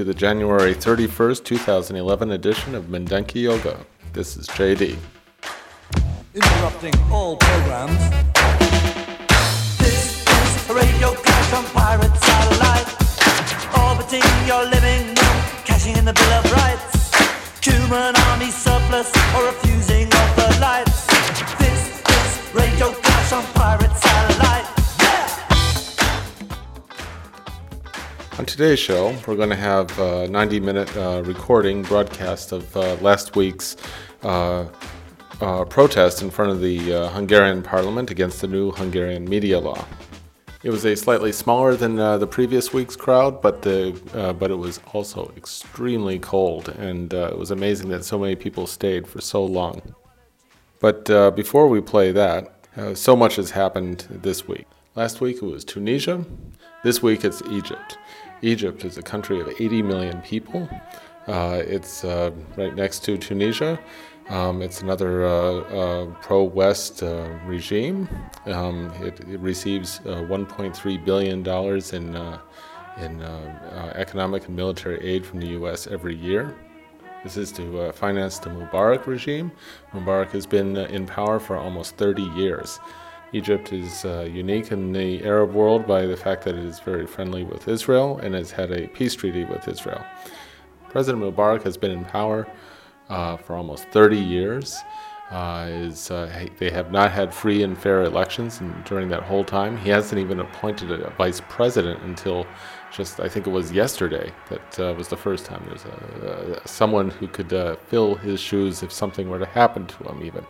To the January 31st, 2011 edition of Mindenki Yoga. This is JD. interrupting all programs. This is radio clash on pirate satellite. Orbiting your living room, cashing in the Bill of Rights. Human army surplus or refusing of the lights. This is radio clash on pirate satellite. On today's show, we're going to have a 90 minute uh, recording broadcast of uh, last week's uh, uh, protest in front of the uh, Hungarian parliament against the new Hungarian media law. It was a slightly smaller than uh, the previous week's crowd, but the uh, but it was also extremely cold, and uh, it was amazing that so many people stayed for so long. But uh, before we play that, uh, so much has happened this week. Last week it was Tunisia. This week it's Egypt. Egypt is a country of 80 million people. Uh, it's uh, right next to Tunisia. Um, it's another uh, uh, pro West uh, regime. Um, it, it receives uh, $1.3 billion in, in economic and military aid from the U.S. every year. This is to finance the Mubarak regime. Mubarak has been in power for almost 30 years. Egypt is uh, unique in the Arab world by the fact that it is very friendly with Israel and has had a peace treaty with Israel. President Mubarak has been in power uh, for almost 30 years. Uh, is uh, they have not had free and fair elections and during that whole time. He hasn't even appointed a vice president until just I think it was yesterday that uh, was the first time there's a, someone who could uh, fill his shoes if something were to happen to him. Even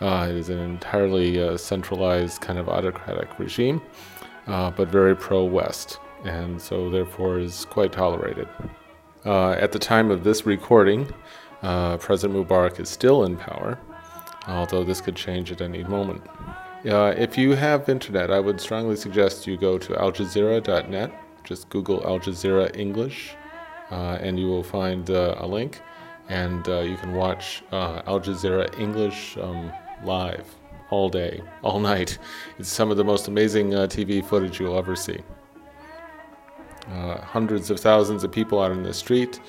uh, it is an entirely uh, centralized kind of autocratic regime, uh, but very pro-West, and so therefore is quite tolerated. Uh, at the time of this recording, uh, President Mubarak is still in power, although this could change at any moment. Uh, if you have internet, I would strongly suggest you go to aljazeera.net. Just Google Al Jazeera English, and you will find a link, and you can watch Al Jazeera English um, live all day, all night. It's some of the most amazing uh, TV footage you'll ever see uh, hundreds of thousands of people out in the street,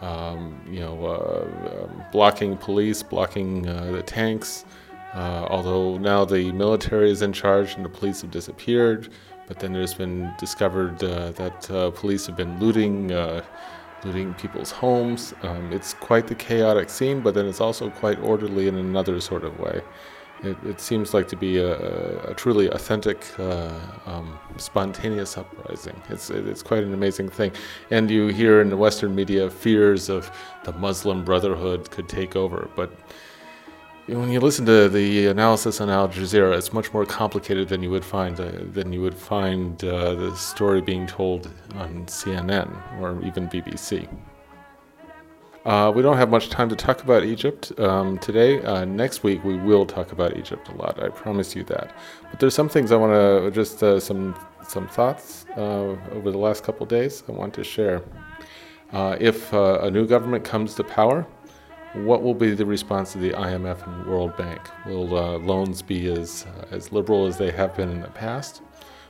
um, you know, uh, um, blocking police, blocking uh, the tanks. Uh, although now the military is in charge and the police have disappeared, but then there's been discovered uh, that police have been looting, looting people's homes. Um, it's quite the chaotic scene, but then it's also quite orderly in another sort of way. It, it seems like to be a, a- truly authentic, uh, um, spontaneous uprising. It's, it's quite an amazing thing. And you hear in the Western media fears of the Muslim Brotherhood could take over. But when you listen to the analysis on Al Jazeera, it's much more complicated than you would find uh, than you would find uh, the story being told on CNN or even BBC. Uh, we don't have much time to talk about Egypt um, today. Uh, next week we will talk about Egypt a lot. I promise you that. But there's some things I want to just uh, some some thoughts uh, over the last couple days I want to share. If a new government comes to power, what will be the response of the IMF and World Bank? Will uh, loans be as as liberal as they have been in the past?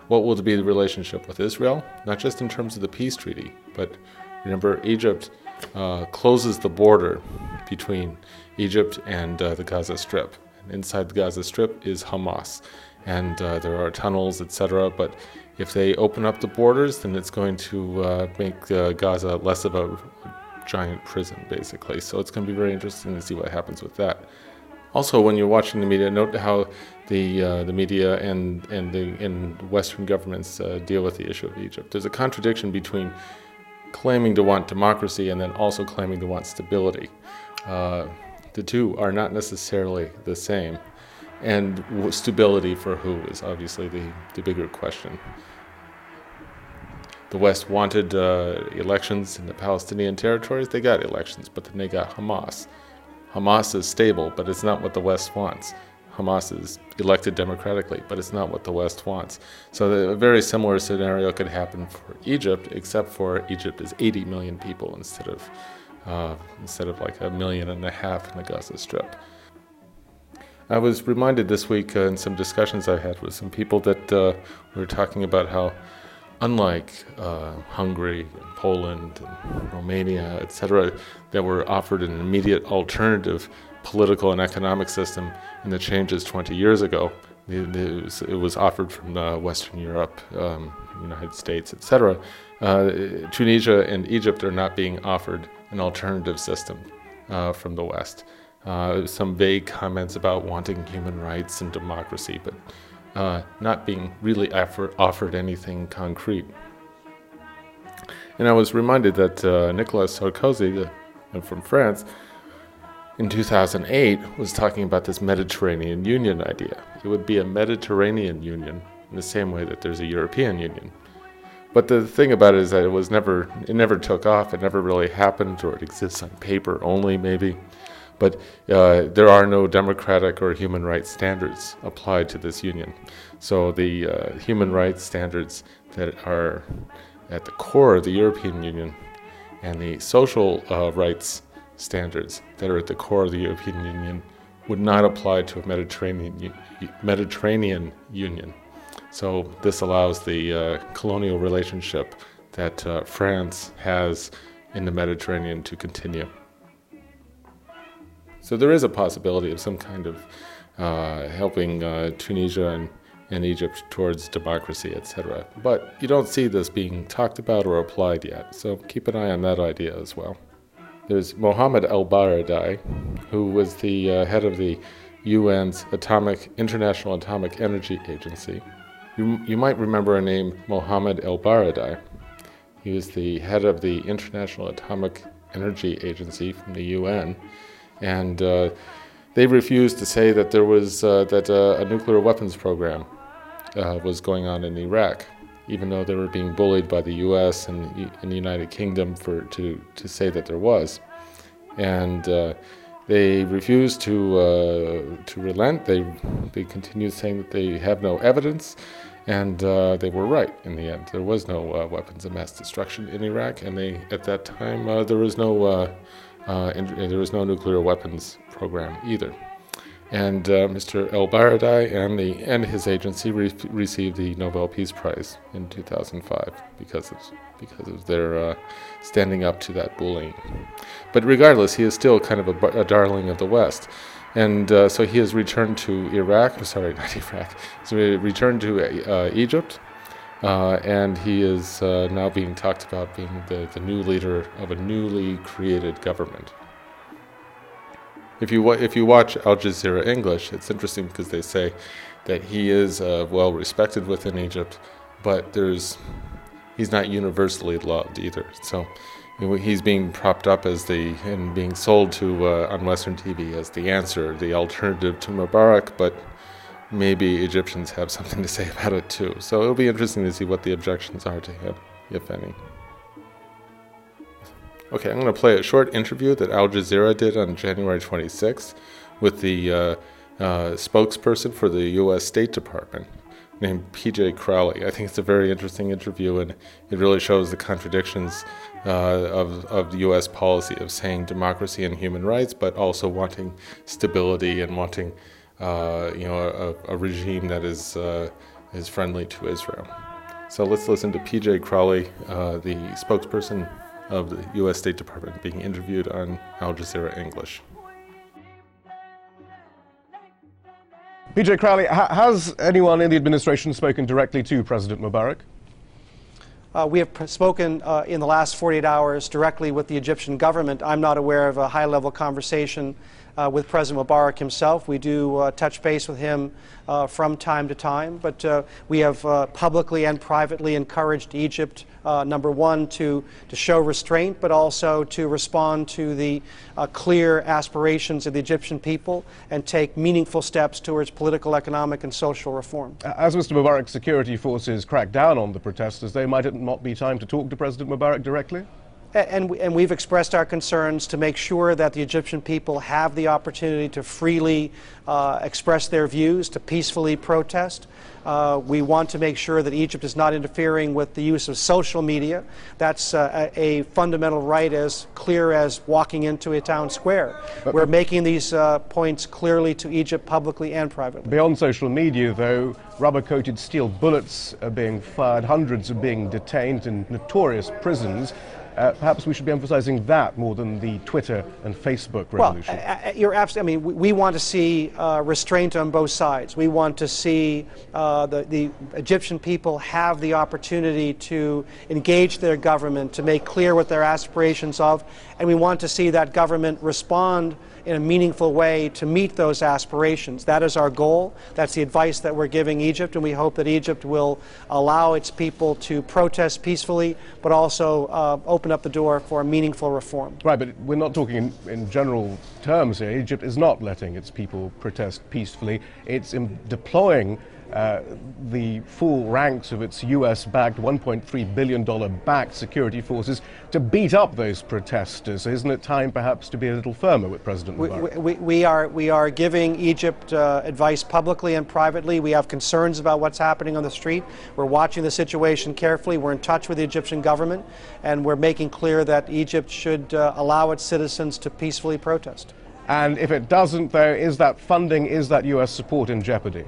What will be the relationship with Israel? Not just in terms of the peace treaty, but remember Egypt uh, closes the border between Egypt and uh, the Gaza Strip. And inside the Gaza Strip is Hamas, and uh, there are tunnels, etc. But if they open up the borders, then it's going to uh, make uh, Gaza less of a giant prison, basically. So it's going to be very interesting to see what happens with that. Also, when you're watching the media, note how the uh, the media and and the and Western governments uh, deal with the issue of Egypt. There's a contradiction between claiming to want democracy and then also claiming to want stability. Uh, the two are not necessarily the same, and stability for who is obviously the, the bigger question. The West wanted uh, elections in the Palestinian territories. They got elections, but then they got Hamas. Hamas is stable, but it's not what the West wants. Hamas is elected democratically, but it's not what the West wants. So a very similar scenario could happen for Egypt, except for Egypt is 80 million people instead of uh, instead of like a million and a half in the Gaza Strip. I was reminded this week uh, in some discussions I had with some people that uh, we were talking about how unlike uh, Hungary and Poland and Romania, etc., that were offered an immediate alternative political and economic system in the changes 20 years ago. It was, offered from Western Europe, um, United States, etc. Uh, Tunisia and Egypt are not being offered an alternative system uh, from the West. Uh, some vague comments about wanting human rights and democracy, but uh, not being really offer, offered anything concrete. And I was reminded that uh, Nicolas Sarkozy from France in 2008 was talking about this Mediterranean Union idea. It would be a Mediterranean Union in the same way that there's a European Union. But the thing about it is that it was never it never took off. It never really happened, or it exists on paper only, maybe. But uh, there are no democratic or human rights standards applied to this union. So the uh, human rights standards that are at the core of the European Union and the social uh, rights standards that are at the core of the European Union would not apply to a Mediterranean, Mediterranean Union. So this allows the uh, colonial relationship that uh, France has in the Mediterranean to continue. So there is a possibility of some kind of uh, helping uh, Tunisia and, and Egypt towards democracy, etc. But you don't see this being talked about or applied yet. So keep an eye on that idea as well. There's Mohammed El Baradei, who was the uh, head of the UN's Atomic International Atomic Energy Agency. You, you might remember a name Mohammed El Baradei. He was the head of the International Atomic Energy Agency from the UN, and uh, they refused to say that there was uh, that uh, a nuclear weapons program uh, was going on in Iraq even though they were being bullied by the U.S. and, and the United Kingdom for to to say that there was, and they refused to uh, to relent. They they continued saying that they have no evidence, and uh, they were right in the end. There was no uh, weapons of mass destruction in Iraq, and they at that time there was no uh, there was no nuclear weapons program either and uh, Mr. El Baradei and, the, and his agency re- received the Nobel Peace Prize in 2005 because of, because of their uh, standing up to that bullying. But regardless, he is still kind of a, a darling of the West. And uh, so he has returned to Iraq, sorry, not Iraq, so he returned to uh, Egypt. Uh, and he is uh, now being talked about being the, the new leader of a newly created government if you if you watch Al Jazeera English, it's interesting because they say that he is uh, well respected within Egypt, but there's he's not universally loved either. So he's being propped up as the and being sold to uh, on Western TV as the answer, the alternative to Mubarak, but maybe Egyptians have something to say about it too. So it'll be interesting to see what the objections are to him, if any. Okay, I'm going to play a short interview that Al Jazeera did on January 26th with the uh, uh, spokesperson for the U.S. State Department named PJ Crowley. I think it's a very interesting interview, and it really shows the contradictions uh, of, of U.S. policy of saying democracy and human rights, but also wanting stability and wanting, uh, you know, a, a, regime that is uh, is friendly to Israel. So let's listen to PJ Crowley, uh, the spokesperson of the U.S. State Department being interviewed on Al Jazeera English. PJ Crowley, has anyone in the administration spoken directly to President Mubarak? Uh, we have spoken uh, in the last 48 hours directly with the Egyptian government. I'm not aware of a high level conversation uh, with President Mubarak himself. We do uh, touch base with him uh, from time to time, but uh, we have uh, publicly and privately encouraged Egypt, uh, number one, to, to show restraint, but also to respond to the clear aspirations of the Egyptian people and take meaningful steps towards political, economic, and social reform. As Mr. Mubarak's security forces crack down on the protesters, they might it not be time to talk to President Mubarak directly? And, we- and we've expressed our concerns to make sure that the Egyptian people have the opportunity to freely uh, express their views, to peacefully protest. Uh, we want to make sure that Egypt is not interfering with the use of social media. That's uh, a, a fundamental right as clear as walking into a town square. We're making these uh, points clearly to Egypt publicly and privately. Beyond social media, though, rubber coated steel bullets are being fired, hundreds are being detained in notorious prisons. Uh, perhaps we should be emphasizing that more than the Twitter and Facebook revolution. uh, uh, you're absolutely. I mean, we, we want to see uh, restraint on both sides. We want to see uh, the, the Egyptian people have the opportunity to engage their government, to make clear what their aspirations of, and we want to see that government respond in a meaningful way to meet those aspirations. That is our goal. That's the advice that we're giving Egypt, and we hope that Egypt will allow its people to protest peacefully, but also uh, open up the door for meaningful reform. Right, but we're not talking in, in general terms here. Egypt is not letting its people protest peacefully. It's in deploying uh, the full ranks of its US backed, $1.3 billion backed security forces to beat up those protesters. Isn't it time perhaps to be a little firmer with President We, Mubarak? we, we are, we are giving Egypt uh, advice publicly and privately. We have concerns about what's happening on the street. We're watching the situation carefully. We're in touch with the Egyptian government, and we're making clear that Egypt should uh, allow its citizens to peacefully protest. and if it doesn't, though, is that funding, is that US support in jeopardy?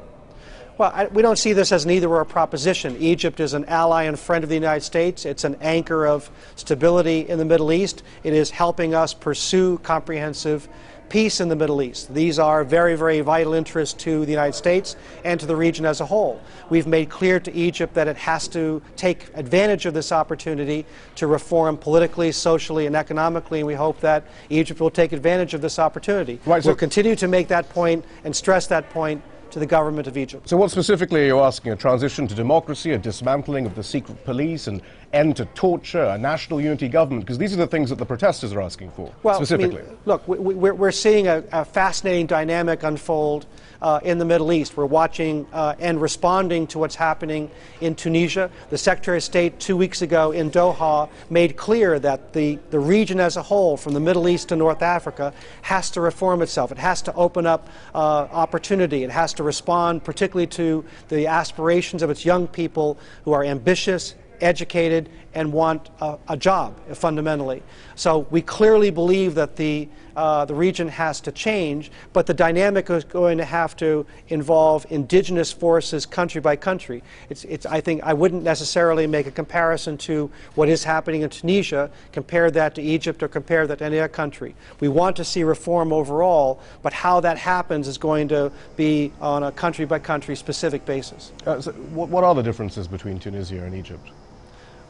Well, I, we don't see this as an either or proposition. Egypt is an ally and friend of the United States. It's an anchor of stability in the Middle East. It is helping us pursue comprehensive peace in the Middle East. These are very, very vital interests to the United States and to the region as a whole. We've made clear to Egypt that it has to take advantage of this opportunity to reform politically, socially, and economically, and we hope that Egypt will take advantage of this opportunity. Right, so- we'll continue to make that point and stress that point to the government of Egypt. So, what specifically are you asking? A transition to democracy, a dismantling of the secret police, an end to torture, a national unity government? Because these are the things that the protesters are asking for, Well, I mean, specifically. look, we, we're seeing a, a fascinating dynamic unfold uh, in the Middle East. We're watching uh, and responding to what's happening in Tunisia. The Secretary of State two weeks ago in Doha made clear that the, the region as a whole, from the Middle East to North Africa, has to reform itself. It has to open up uh, opportunity. It has to respond particularly to the aspirations of its young people who are ambitious, educated and want a, a job fundamentally. So we clearly believe that the uh, the region has to change, but the dynamic is going to have to involve indigenous forces country by country. It's, it's, I think I wouldn't necessarily make a comparison to what is happening in Tunisia, compare that to Egypt or compare that to any other country. We want to see reform overall, but how that happens is going to be on a country by country specific basis. Uh, so what, what are the differences between Tunisia and Egypt?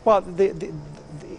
Well, the, the,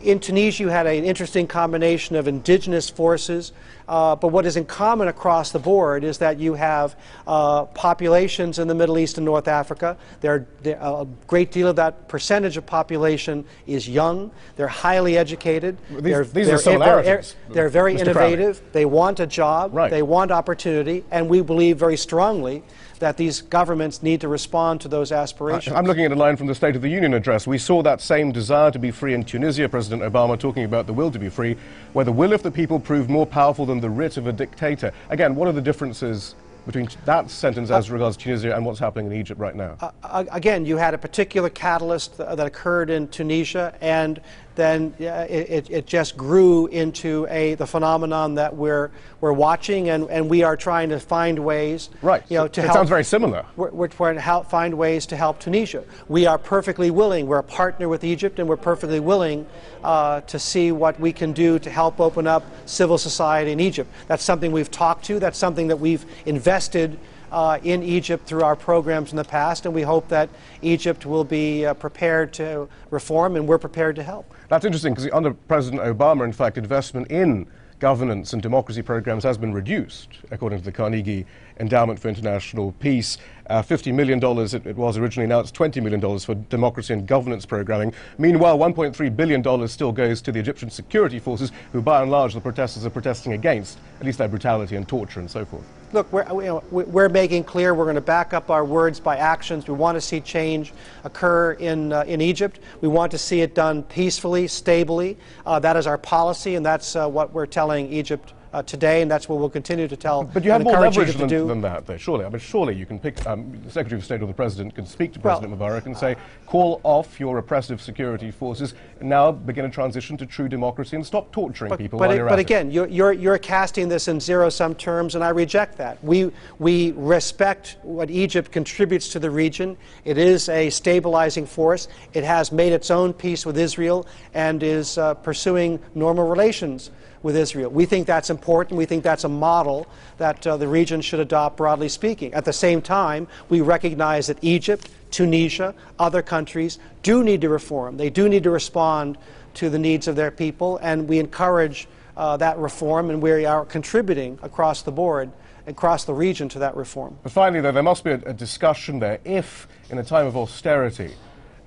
in Tunisia, you had an interesting combination of indigenous forces, uh, but what is in common across the board is that you have uh, populations in the Middle East and North Africa. There, there, a great deal of that percentage of population is young. They're highly educated. These- they're, these are they're, similarities, they're, they're very Mr. Crowley. innovative. They want a job. Right. They want opportunity, and we believe very strongly that these governments need to respond to those aspirations. I'm looking at a line from the State of the Union address. We saw that same desire to be free in Tunisia, President Obama talking about the will to be free, where the will of the people proved more powerful than the writ of a dictator. Again, what are the differences between that sentence as regards Tunisia and what's happening in Egypt right now? Uh, again, you had a particular catalyst th- that occurred in Tunisia, and then it, it- it just grew into a the phenomenon that we're we're watching, and, and we are trying to find ways, right. You know, to it help. sounds very similar. We're, we're trying to help find ways to help Tunisia. We are perfectly willing. We're a partner with Egypt, and we're perfectly willing uh, to see what we can do to help open up civil society in Egypt. That's something we've talked to. That's something that we've invested uh, in Egypt through our programs in the past, and we hope that Egypt will be uh, prepared to reform, and we're prepared to help. That's interesting because under President Obama, in fact, investment in governance and democracy programs has been reduced, according to the Carnegie Endowment for International Peace. Uh, $50 million it, it, was originally, now it's $20 million for democracy and governance programming. Meanwhile, $1.3 billion still goes to the Egyptian security forces, who by and large the protesters are protesting against, at least their brutality and torture and so forth. Look, we're, you know, we're making clear we're going to back up our words by actions. We want to see change occur in, uh, in Egypt. We want to see it done peacefully, stably. Uh, that is our policy, and that's uh, what we're telling Egypt uh, today, and that's what we'll continue to tell. But you have more leverage than, than, that, though. Surely, I mean, surely you can pick. Um, the Secretary of State or the President can speak to President well, Mubarak and say, "Call off your oppressive security forces. And now begin a transition to true democracy and stop torturing but, people." But, it, but again, you're, you're, you're casting this in zero-sum terms, and I reject that. We we respect what Egypt contributes to the region. It is a stabilizing force. It has made its own peace with Israel and is uh, pursuing normal relations with Israel. We think that's important. We think that's a model that uh, the region should adopt, broadly speaking. At the same time, we recognize that Egypt, Tunisia, other countries do need to reform. They do need to respond to the needs of their people, and we encourage uh, that reform, and we are contributing across the board across the region to that reform. But finally, though, there must be a, a discussion there. If, in a time of austerity,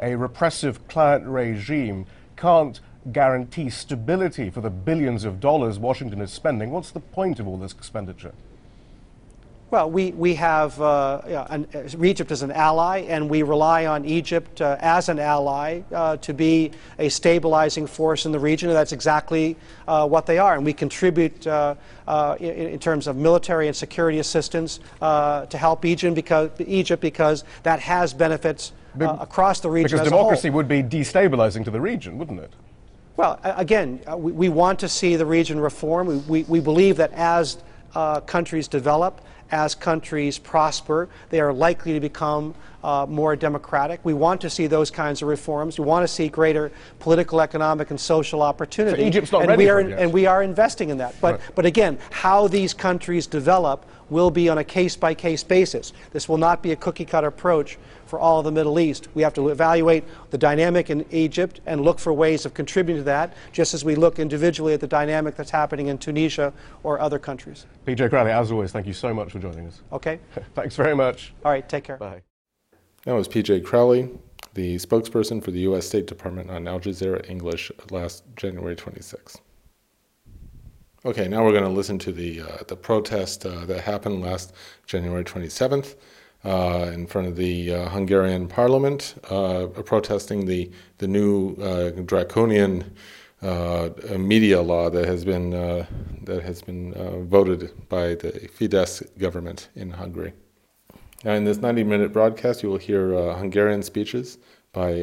a repressive client regime can't guarantee stability for the billions of dollars Washington is spending, what's the point of all this expenditure? Well, we, we have uh, an, Egypt as an ally, and we rely on Egypt uh, as an ally uh, to be a stabilizing force in the region, and that's exactly uh, what they are. And we contribute uh, uh, in, in, terms of military and security assistance to help Egypt because, Egypt because that has benefits across the region. Because democracy would be destabilizing to the region, wouldn't it? Well, again, uh, we, we, want to see the region reform. We, we, we believe that as uh, countries develop, as countries prosper, they are likely to become uh, more democratic. We want to see those kinds of reforms. We want to see greater political, economic, and social opportunity. So Egypt's not and ready we are, it yet. And we are investing in that. But, right. but again, how these countries develop will be on a case by case basis. This will not be a cookie cutter approach for all of the Middle East. We have to evaluate the dynamic in Egypt and look for ways of contributing to that, just as we look individually at the dynamic that's happening in Tunisia or other countries. PJ Crowley, as always, thank you so much for joining us. Okay. Thanks very much. All right, take care. Bye. That was PJ Crowley, the spokesperson for the U.S. State Department on Al Jazeera English last January 26. Okay, now we're going to listen to the uh, the protest uh, that happened last January 27th uh, in front of the uh, Hungarian Parliament, uh, protesting the the new uh, draconian media law that has been that has been voted by the Fidesz government in Hungary. Now, in this 90-minute broadcast, you will hear Hungarian speeches by.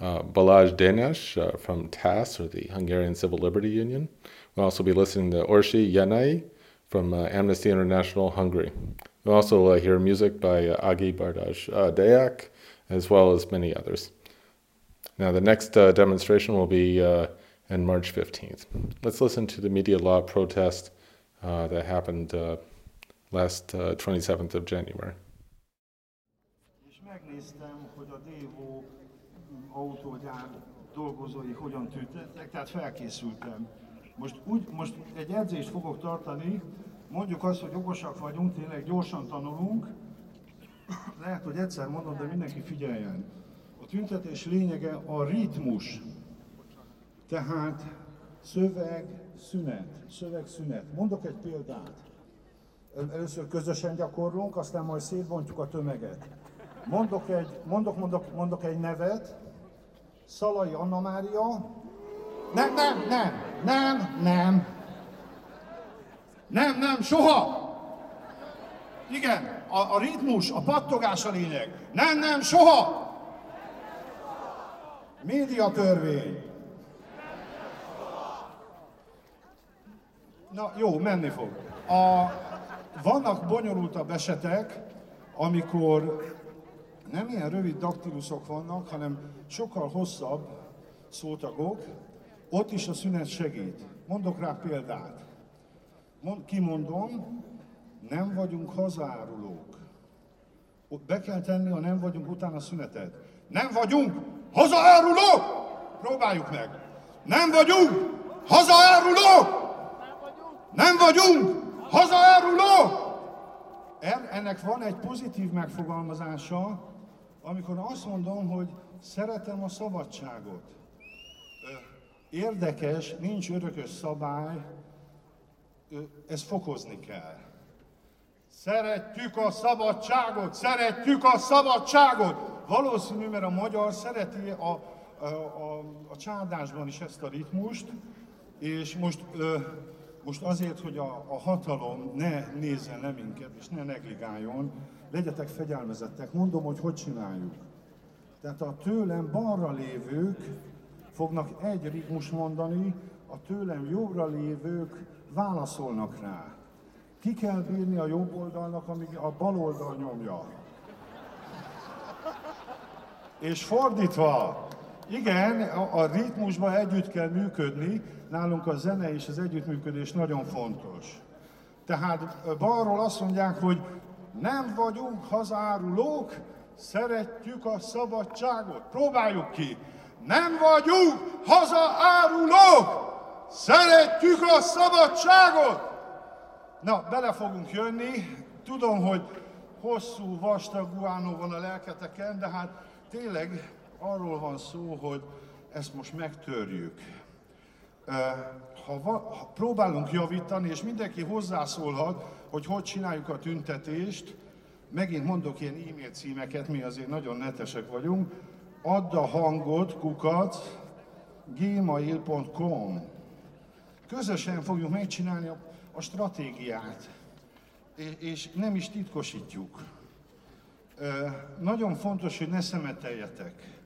Uh, Balázs Dénes uh, from TASZ, or the Hungarian Civil Liberty Union. We'll also be listening to Orsi Yanai from uh, Amnesty International Hungary. We'll also uh, hear music by uh, Agi Bardaj uh, Dayak, as well as many others. Now, the next demonstration will be on March 15th. Let's listen to the media law protest that happened last 27th of January. autógyár dolgozói hogyan tüntettek, tehát felkészültem. Most, úgy, most egy edzést fogok tartani, mondjuk azt, hogy okosak vagyunk, tényleg gyorsan tanulunk, lehet, hogy egyszer mondom, de mindenki figyeljen. A tüntetés lényege a ritmus. Tehát szöveg, szünet, szöveg, szünet. Mondok egy példát. Először közösen gyakorlunk, aztán majd szétbontjuk a tömeget. Mondok egy, mondok, mondok, mondok egy nevet, Szalai Anna Mária. Nem, nem, nem, nem, nem. Nem, nem, soha! Igen, a, a ritmus, a pattogás a lényeg. Nem, nem, soha! Média törvény. Na jó, menni fog. A, vannak bonyolultabb esetek, amikor nem ilyen rövid daktiluszok vannak, hanem sokkal hosszabb szótagok, ott is a szünet segít. Mondok rá példát. Mond, kimondom, nem vagyunk hazárulók. Be kell tenni, ha nem vagyunk utána szünetet. Nem vagyunk hazárulók! Próbáljuk meg. Nem vagyunk hazárulók! Nem vagyunk hazaárulók! En- Ennek van egy pozitív megfogalmazása, amikor azt mondom, hogy szeretem a szabadságot. Érdekes, nincs örökös szabály, ezt fokozni kell. Szeretjük a szabadságot, szeretjük a szabadságot! Valószínű, mert a magyar szereti a, a, a, a csádásban is ezt a ritmust, és most, ö, most azért, hogy a, a hatalom ne nézzen le minket, és ne negligáljon, legyetek fegyelmezettek. Mondom, hogy hogy csináljuk. Tehát a tőlem balra lévők fognak egy ritmus mondani, a tőlem jobbra lévők válaszolnak rá. Ki kell bírni a jobb oldalnak, amíg a bal oldal nyomja. És fordítva, igen, a, a ritmusban együtt kell működni, nálunk a zene és az együttműködés nagyon fontos. Tehát balról azt mondják, hogy nem vagyunk hazárulók, szeretjük a szabadságot. Próbáljuk ki. Nem vagyunk hazaárulók, szeretjük a szabadságot. Na, bele fogunk jönni. Tudom, hogy hosszú, vastag guánó van a lelketeken, de hát tényleg arról van szó, hogy ezt most megtörjük. Ha, va, ha próbálunk javítani, és mindenki hozzászólhat, hogy hogy csináljuk a tüntetést, megint mondok ilyen e-mail címeket, mi azért nagyon netesek vagyunk, add a hangot, kukat, gmail.com. Közösen fogjuk megcsinálni a, a stratégiát, és, és nem is titkosítjuk. Ö, Nagyon fontos, hogy ne szemeteljetek.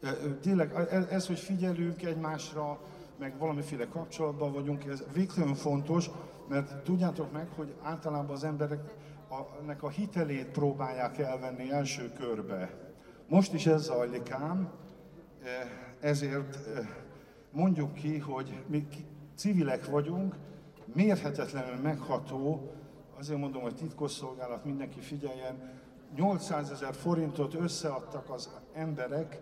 Ö, Tényleg e- ez, hogy figyelünk egymásra, meg valamiféle kapcsolatban vagyunk, ez végtelenül fontos, mert tudjátok meg, hogy általában az emberek a, hitelét próbálják elvenni első körbe. Most is ez zajlik ám, eh, ezért eh, mondjuk ki, hogy mi civilek vagyunk, mérhetetlenül megható, azért mondom, hogy titkosszolgálat, mindenki figyeljen, 800 ezer forintot összeadtak az emberek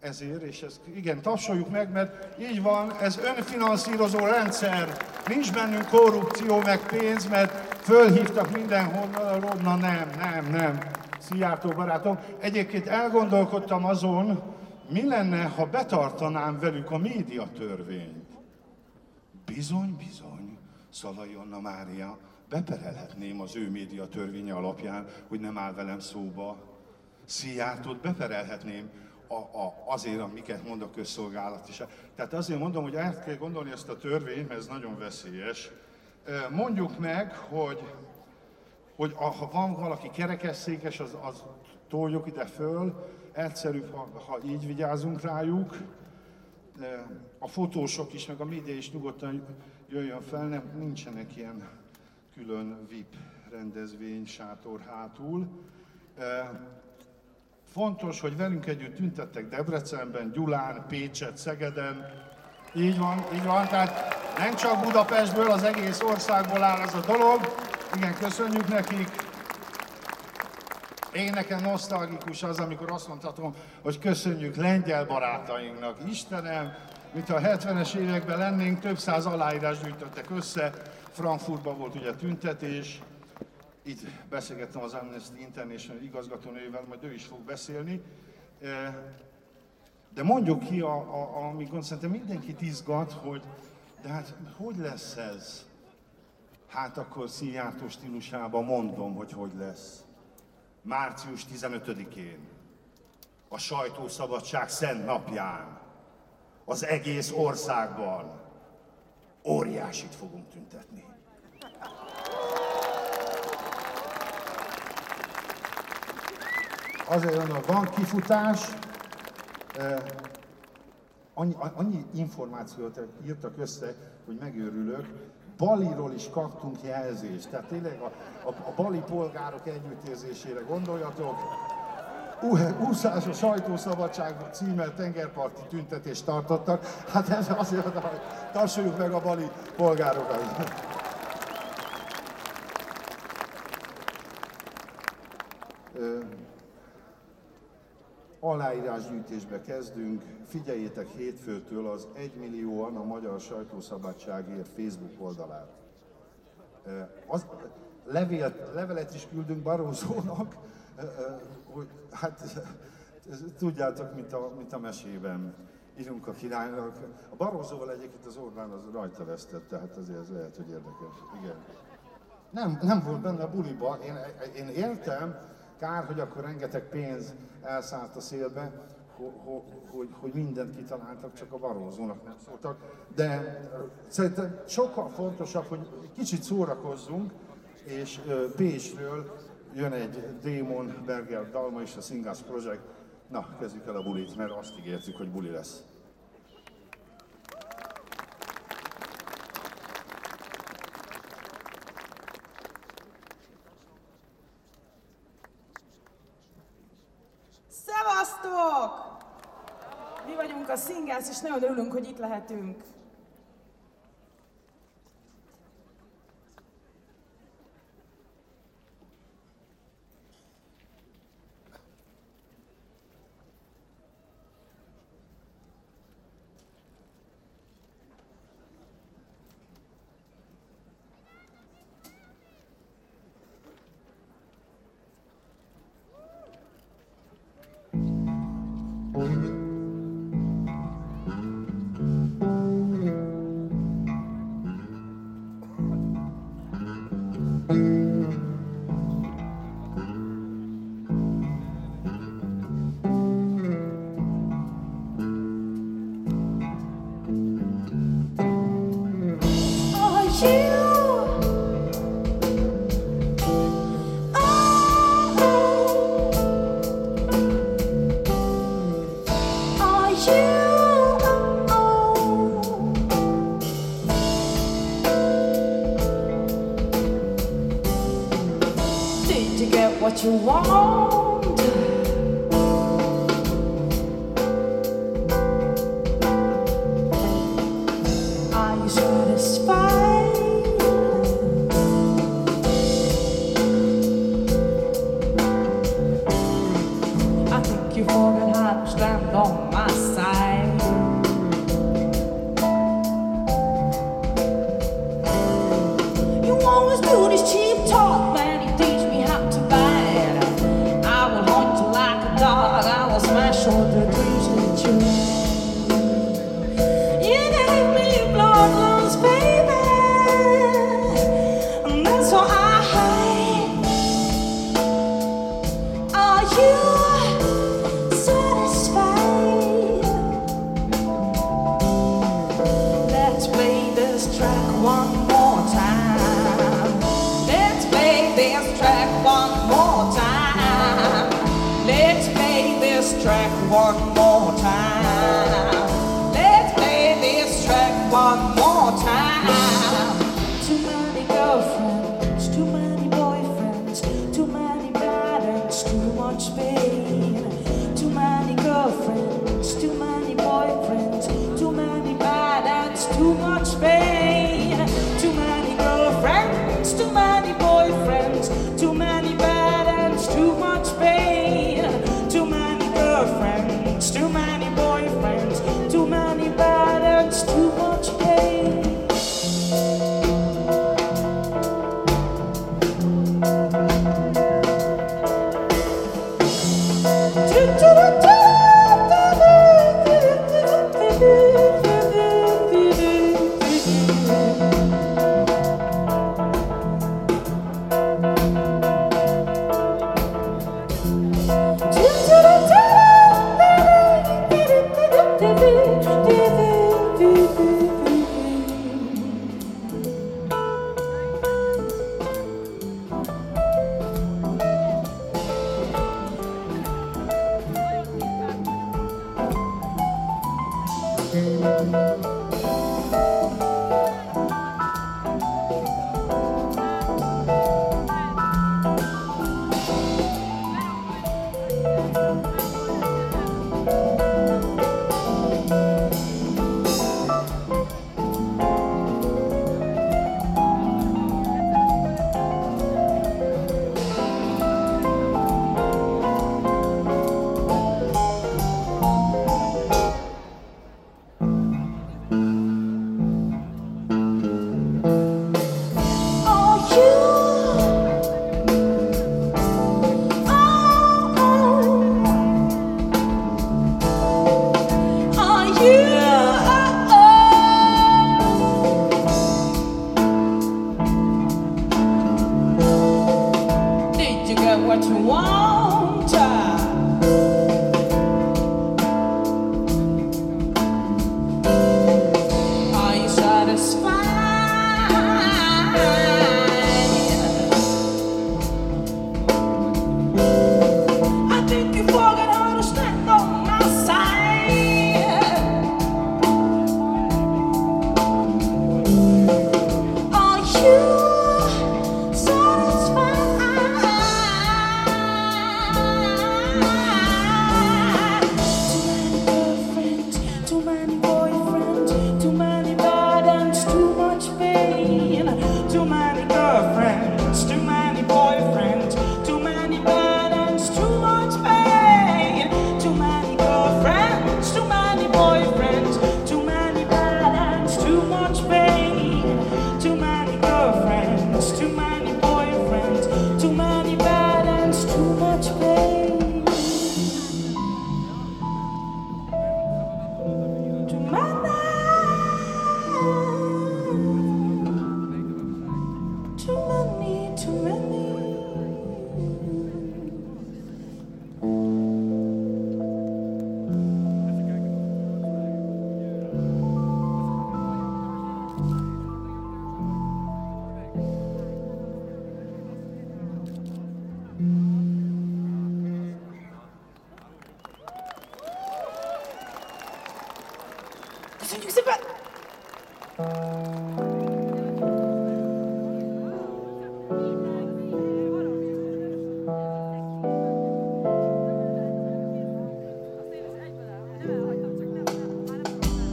ezért, és ezt igen, tapsoljuk meg, mert így van, ez önfinanszírozó rendszer, nincs bennünk korrupció, meg pénz, mert fölhívtak mindenhonnan, na nem, nem, nem, Szijjártó barátom. Egyébként elgondolkodtam azon, mi lenne, ha betartanám velük a médiatörvényt. Bizony, bizony, Szalai Anna Mária, beperelhetném az ő média törvénye alapján, hogy nem áll velem szóba. Szijjártót beperelhetném a, a, azért, amiket mond a közszolgálat is. Tehát azért mondom, hogy át kell gondolni ezt a törvényt, mert ez nagyon veszélyes. Mondjuk meg, hogy, hogy a, ha van valaki kerekesszékes, az, az toljuk ide föl, egyszerűbb, ha, ha így vigyázunk rájuk, a fotósok is, meg a média is nyugodtan jöjjön fel, nem, nincsenek ilyen külön VIP rendezvény, sátor hátul. E, Fontos, hogy velünk együtt tüntettek Debrecenben, Gyulán, Pécset, Szegeden. Így van, így van, tehát nem csak Budapestből, az egész országból áll ez a dolog. Igen, köszönjük nekik. Én nekem nosztalgikus az, amikor azt mondhatom, hogy köszönjük lengyel barátainknak. Istenem, mint a 70-es években lennénk, több száz aláírás gyűjtöttek össze. Frankfurtban volt ugye tüntetés. Itt beszélgettem az Amnesty International igazgatónőjével, majd ő is fog beszélni. Eh, De mondjuk ki, a, a, amikor szerintem mindenkit izgat, hogy de hát hogy lesz ez? Hát akkor Szijjártó stílusában mondom, hogy hogy lesz. Március 15-én, a sajtószabadság szent napján, az egész országban óriásit fogunk tüntetni. Azért mondom, van kifutás, annyi, annyi információt írtak össze, hogy megőrülök. Baliról is kaptunk jelzést, tehát tényleg a, a, a bali polgárok együttérzésére gondoljatok. Ú- Úszás a sajtószabadság címmel tengerparti tüntetést tartottak. Hát ez azért, hogy tapsoljuk meg a bali polgárokat. Aláírásgyűjtésbe kezdünk. Figyeljétek hétfőtől az 1 millióan a Magyar Sajtószabadságért Facebook oldalát. Az, levél, levelet is küldünk Barózónak, hogy hát tudjátok, mint a, mint a mesében. Írunk a királynak. A Barózóval egyébként az Orbán az rajta vesztett, tehát azért ez lehet, hogy érdekes. Igen. Nem, nem volt benne a buliba. Én, én éltem, kár, hogy akkor rengeteg pénz elszállt a szélbe, ho- ho- hogy, hogy mindent kitaláltak, csak a barózónak nem szóltak. De szerintem sokkal fontosabb, hogy kicsit szórakozzunk, és Pécsről jön egy Démon Berger dalma és a Singers Project. Na, kezdjük el a bulit, mert azt ígértük, hogy buli lesz. Szevasztok! Mi vagyunk a Singers, és nagyon örülünk, hogy itt lehetünk.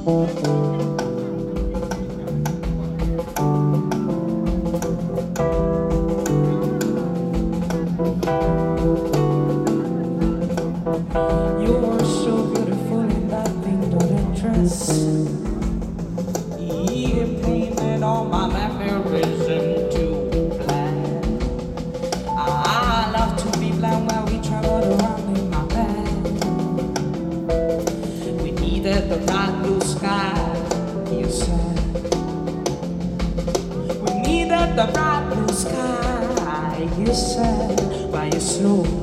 Música sky. You said, why you so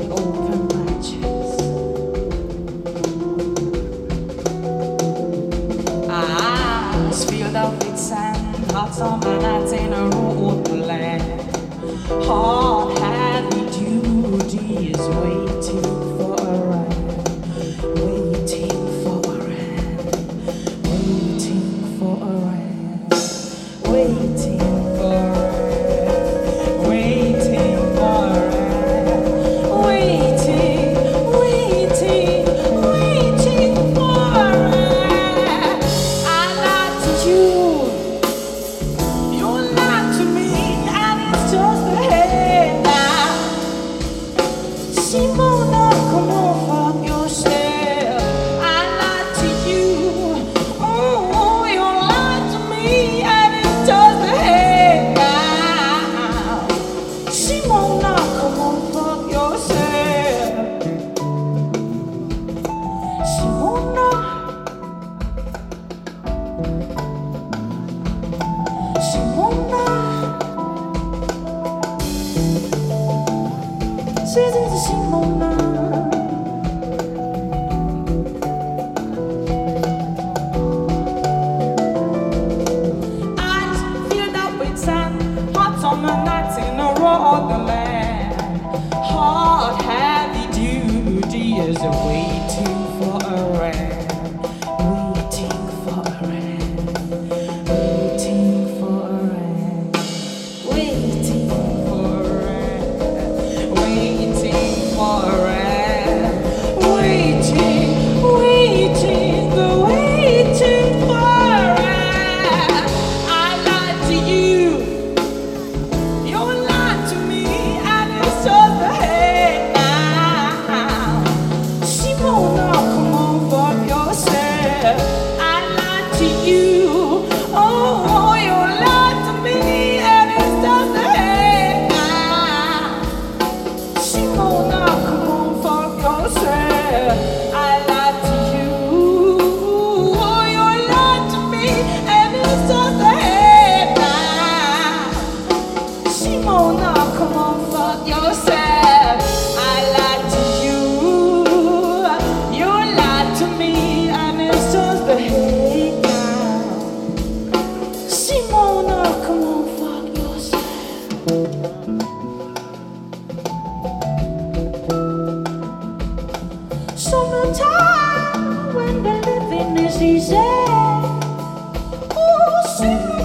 Yes.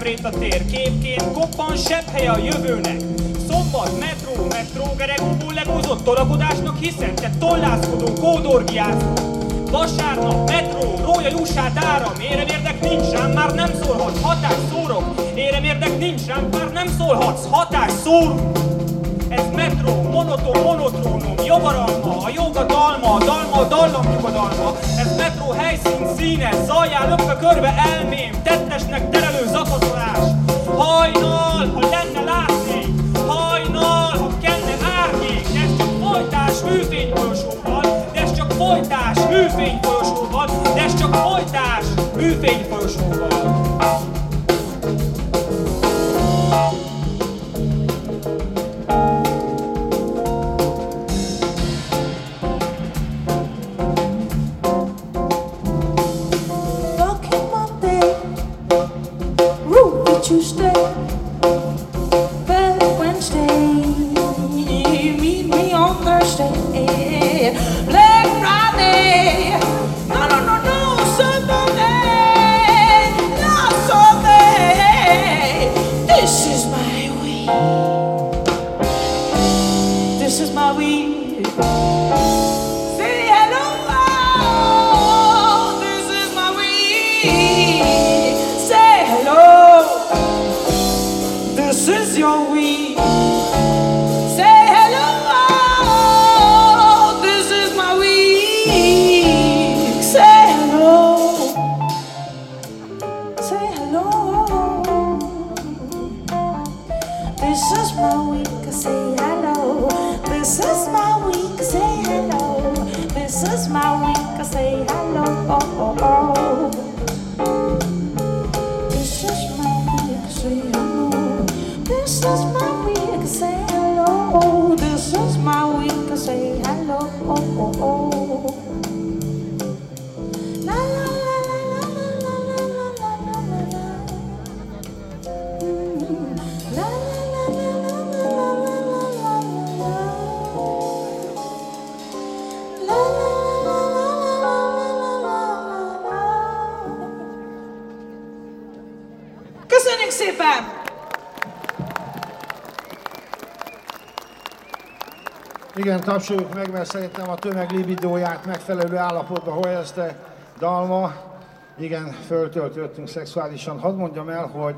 tömrét a tér, képként koppan sebb helye a jövőnek. Szombat, metró, metró, geregúból lekúzott tolakodásnak hiszen te tollázkodó, kódorgiázó. Vasárnap, metró, rója jussát áram, érem érdek nincs rám, már nem szólhat, hatás szórok. Érem érdek nincs rám, már nem szólhatsz, hatás szórok. Ez metró, monoton, monotrónum, jogaralma, a joga dalma, a dalma, a dallam nyugodalma. Ez metró, helyszín, színe, zajjál, lökve körbe elmé, feio foi o show lá. Tapsoljuk meg, mert szerintem a tömeg libidóját megfelelő állapotba helyezte Dalma. Igen, föltöltöttünk szexuálisan. Hadd mondjam el, hogy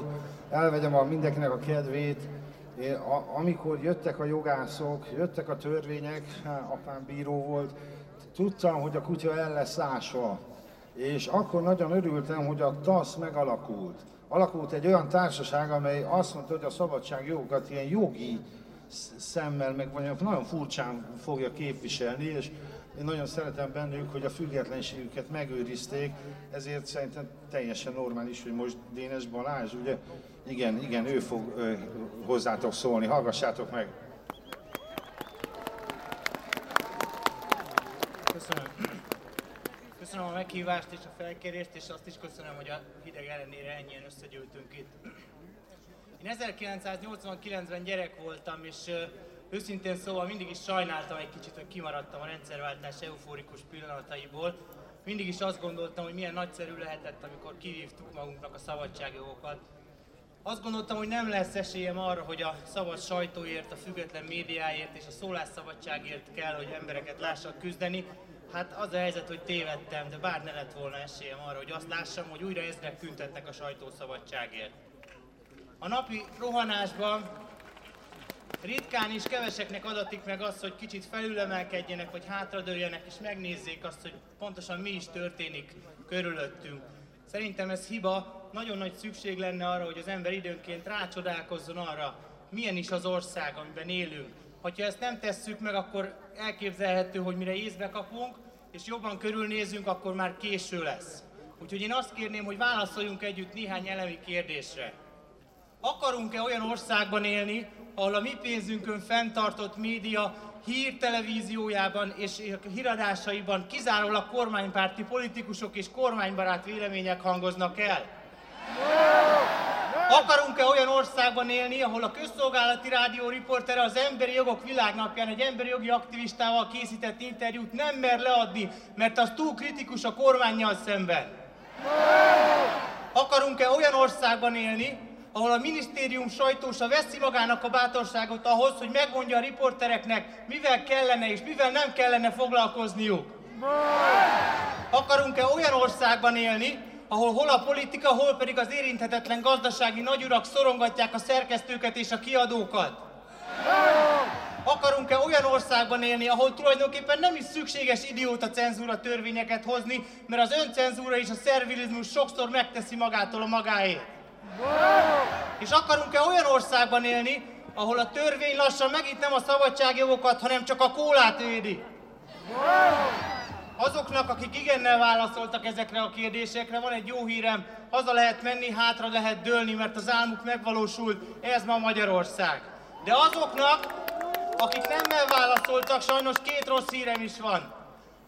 elvegyem a mindenkinek a kedvét. Én, a, amikor jöttek a jogászok, jöttek a törvények, apám bíró volt, tudtam, hogy a kutya el lesz ásva. És akkor nagyon örültem, hogy a TASZ megalakult. Alakult egy olyan társaság, amely azt mondta, hogy a szabadságjogokat ilyen jogi szemmel, meg vagy nagyon furcsán fogja képviselni, és én nagyon szeretem bennük, hogy a függetlenségüket megőrizték, ezért szerintem teljesen normális, hogy most Dénes Balázs, ugye? Igen, igen, ő fog ö, hozzátok szólni, hallgassátok meg! Köszönöm. Köszönöm a meghívást és a felkérést, és azt is köszönöm, hogy a hideg ellenére ennyien összegyűltünk itt. Én 1989-ben gyerek voltam, és őszintén szóval mindig is sajnáltam egy kicsit, hogy kimaradtam a rendszerváltás eufórikus pillanataiból. Mindig is azt gondoltam, hogy milyen nagyszerű lehetett, amikor kivívtuk magunknak a szabadságjogokat. Azt gondoltam, hogy nem lesz esélyem arra, hogy a szabad sajtóért, a független médiáért és a szólásszabadságért kell, hogy embereket lássak küzdeni. Hát az a helyzet, hogy tévedtem, de bár ne lett volna esélyem arra, hogy azt lássam, hogy újra ezrek tüntetnek a sajtószabadságért. A napi rohanásban ritkán is keveseknek adatik meg az, hogy kicsit felülemelkedjenek, vagy hátradőljenek, és megnézzék azt, hogy pontosan mi is történik körülöttünk. Szerintem ez hiba, nagyon nagy szükség lenne arra, hogy az ember időnként rácsodálkozzon arra, milyen is az ország, amiben élünk. Ha ezt nem tesszük meg, akkor elképzelhető, hogy mire észbe kapunk, és jobban körülnézünk, akkor már késő lesz. Úgyhogy én azt kérném, hogy válaszoljunk együtt néhány elemi kérdésre. Akarunk-e olyan országban élni, ahol a mi pénzünkön fenntartott média hírtelevíziójában és híradásaiban kizárólag kormánypárti politikusok és kormánybarát vélemények hangoznak el? Akarunk-e olyan országban élni, ahol a közszolgálati rádió riportere az Emberi Jogok Világnapján egy emberi jogi aktivistával készített interjút nem mer leadni, mert az túl kritikus a kormányjal szemben? Akarunk-e olyan országban élni, ahol a minisztérium sajtósa veszi magának a bátorságot ahhoz, hogy megmondja a riportereknek, mivel kellene és mivel nem kellene foglalkozniuk? Akarunk-e olyan országban élni, ahol hol a politika, hol pedig az érinthetetlen gazdasági nagyurak szorongatják a szerkesztőket és a kiadókat? Akarunk-e olyan országban élni, ahol tulajdonképpen nem is szükséges idióta cenzúra törvényeket hozni, mert az öncenzúra és a szervilizmus sokszor megteszi magától a magáét? És akarunk-e olyan országban élni, ahol a törvény lassan megint nem a szabadságjogokat, hanem csak a kólát védi? Azoknak, akik igennel válaszoltak ezekre a kérdésekre, van egy jó hírem, haza lehet menni, hátra lehet dőlni, mert az álmuk megvalósult, ez ma Magyarország. De azoknak, akik nemmel válaszoltak, sajnos két rossz hírem is van.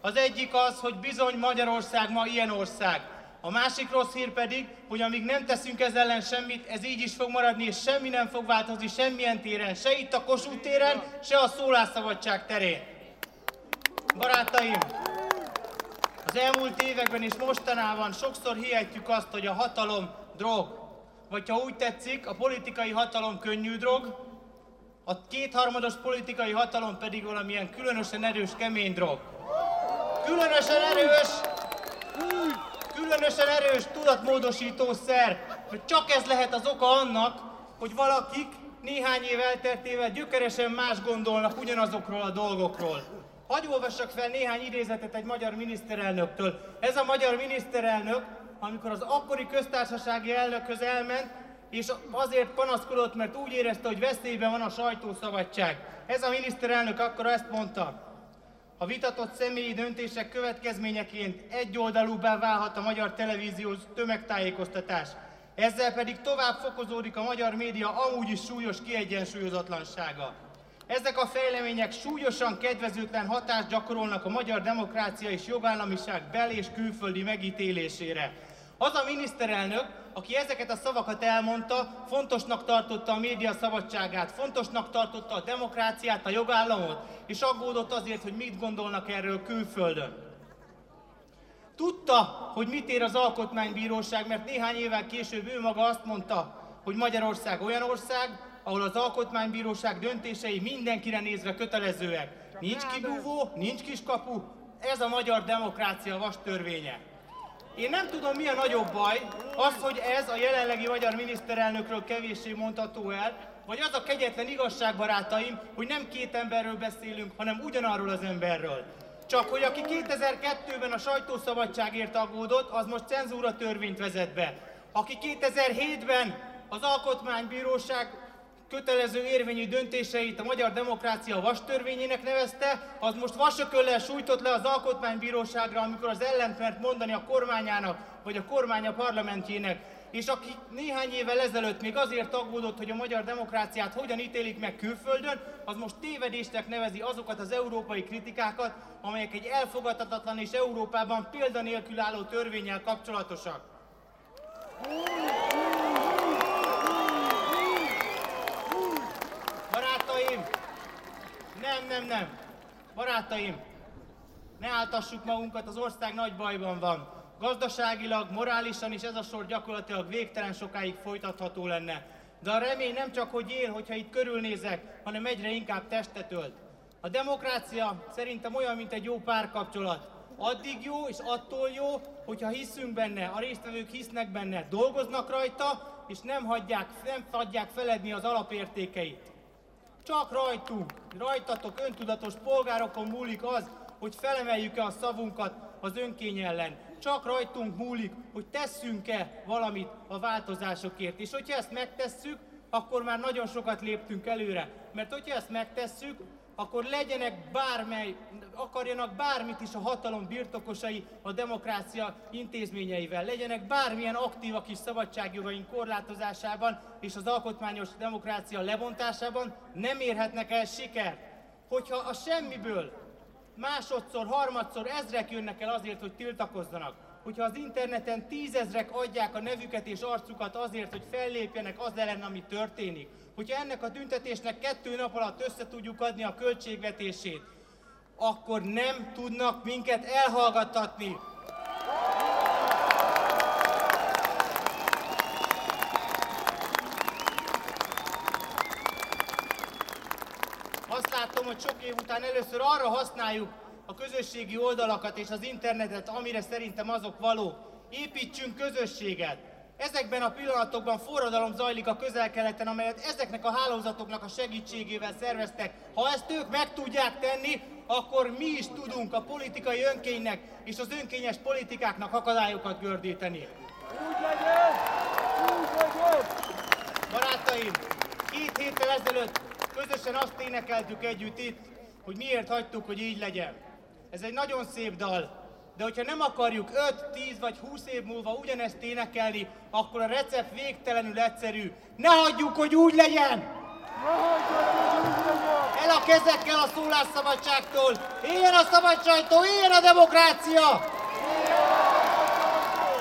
Az egyik az, hogy bizony Magyarország ma ilyen ország. A másik rossz hír pedig, hogy amíg nem teszünk ez ellen semmit, ez így is fog maradni, és semmi nem fog változni semmilyen téren, se itt a Kossuth téren, se a szólásszabadság terén. Barátaim, az elmúlt években és mostanában sokszor hihetjük azt, hogy a hatalom drog. Vagy ha úgy tetszik, a politikai hatalom könnyű drog, a kétharmados politikai hatalom pedig valamilyen különösen erős, kemény drog. Különösen erős, különösen erős tudatmódosító szer, csak ez lehet az oka annak, hogy valakik néhány év elteltével gyökeresen más gondolnak ugyanazokról a dolgokról. Hagy olvassak fel néhány idézetet egy magyar miniszterelnöktől. Ez a magyar miniszterelnök, amikor az akkori köztársasági elnökhöz elment, és azért panaszkodott, mert úgy érezte, hogy veszélyben van a sajtószabadság. Ez a miniszterelnök akkor ezt mondta. A vitatott személyi döntések következményeként egyoldalúbbá válhat a magyar televíziós tömegtájékoztatás. Ezzel pedig tovább fokozódik a magyar média amúgy is súlyos kiegyensúlyozatlansága. Ezek a fejlemények súlyosan kedvezőtlen hatást gyakorolnak a magyar demokrácia és jogállamiság bel- és külföldi megítélésére. Az a miniszterelnök, aki ezeket a szavakat elmondta, fontosnak tartotta a média szabadságát, fontosnak tartotta a demokráciát, a jogállamot, és aggódott azért, hogy mit gondolnak erről külföldön. Tudta, hogy mit ér az alkotmánybíróság, mert néhány évvel később ő maga azt mondta, hogy Magyarország olyan ország, ahol az alkotmánybíróság döntései mindenkire nézve kötelezőek. Nincs kibúvó, nincs kiskapu, ez a magyar demokrácia vas törvénye. Én nem tudom, mi a nagyobb baj, az, hogy ez a jelenlegi magyar miniszterelnökről kevéssé mondható el, vagy az a kegyetlen igazságbarátaim, hogy nem két emberről beszélünk, hanem ugyanarról az emberről. Csak hogy aki 2002-ben a sajtószabadságért aggódott, az most cenzúra törvényt vezet be. Aki 2007-ben az Alkotmánybíróság kötelező érvényű döntéseit a magyar demokrácia vastörvényének nevezte, az most vasököllel sújtott le az alkotmánybíróságra, amikor az ellent mert mondani a kormányának, vagy a kormány a parlamentjének. És aki néhány évvel ezelőtt még azért aggódott, hogy a magyar demokráciát hogyan ítélik meg külföldön, az most tévedésnek nevezi azokat az európai kritikákat, amelyek egy elfogadhatatlan és Európában példanélkül álló törvényel kapcsolatosak. Barátaim! Nem, nem, nem. Barátaim, ne áltassuk magunkat, az ország nagy bajban van. Gazdaságilag, morálisan is ez a sor gyakorlatilag végtelen sokáig folytatható lenne. De a remény nem csak hogy él, hogyha itt körülnézek, hanem egyre inkább testet ölt. A demokrácia szerintem olyan, mint egy jó párkapcsolat. Addig jó és attól jó, hogyha hiszünk benne, a résztvevők hisznek benne, dolgoznak rajta, és nem hagyják, nem hagyják feledni az alapértékeit. Csak rajtunk, rajtatok öntudatos polgárokon múlik az, hogy felemeljük-e a szavunkat az önkény ellen. Csak rajtunk múlik, hogy tesszünk-e valamit a változásokért. És hogyha ezt megtesszük, akkor már nagyon sokat léptünk előre. Mert hogyha ezt megtesszük, akkor legyenek bármely, akarjanak bármit is a hatalom birtokosai a demokrácia intézményeivel, legyenek bármilyen aktívak is szabadságjogaink korlátozásában és az alkotmányos demokrácia lebontásában, nem érhetnek el sikert. Hogyha a semmiből másodszor, harmadszor ezrek jönnek el azért, hogy tiltakozzanak, hogyha az interneten tízezrek adják a nevüket és arcukat azért, hogy fellépjenek az ellen, ami történik, hogyha ennek a tüntetésnek kettő nap alatt össze tudjuk adni a költségvetését, akkor nem tudnak minket elhallgattatni. Azt látom, hogy sok év után először arra használjuk a közösségi oldalakat és az internetet, amire szerintem azok való. Építsünk közösséget! Ezekben a pillanatokban forradalom zajlik a közel-keleten, amelyet ezeknek a hálózatoknak a segítségével szerveztek. Ha ezt ők meg tudják tenni, akkor mi is tudunk a politikai önkénynek és az önkényes politikáknak akadályokat gördíteni. Barátaim, két héttel ezelőtt közösen azt énekeltük együtt itt, hogy miért hagytuk, hogy így legyen. Ez egy nagyon szép dal, de hogyha nem akarjuk 5, 10 vagy 20 év múlva ugyanezt énekelni, akkor a recept végtelenül egyszerű. Ne hagyjuk, hogy úgy legyen! El a kezekkel a szólásszabadságtól! Éljen a szabadságtól, éljen a demokrácia!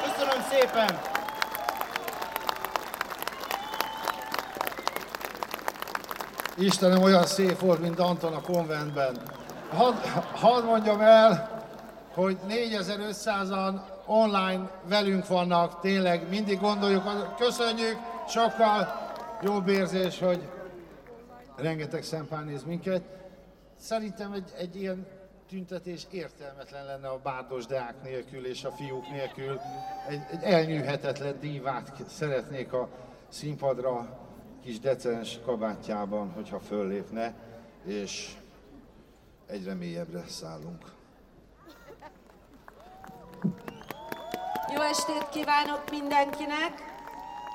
Köszönöm szépen! Istenem, olyan szép volt, mint Anton a konventben. Hadd had mondjam el, hogy 4500-an online velünk vannak, tényleg mindig gondoljuk, köszönjük, sokkal jobb érzés, hogy rengeteg szempár néz minket. Szerintem egy, egy ilyen tüntetés értelmetlen lenne a bárdos deák nélkül és a fiúk nélkül. Egy, egy elnyűhetetlen dívát szeretnék a színpadra kis decens kabátjában, hogyha föllépne, és egyre mélyebbre szállunk. Jó estét kívánok mindenkinek!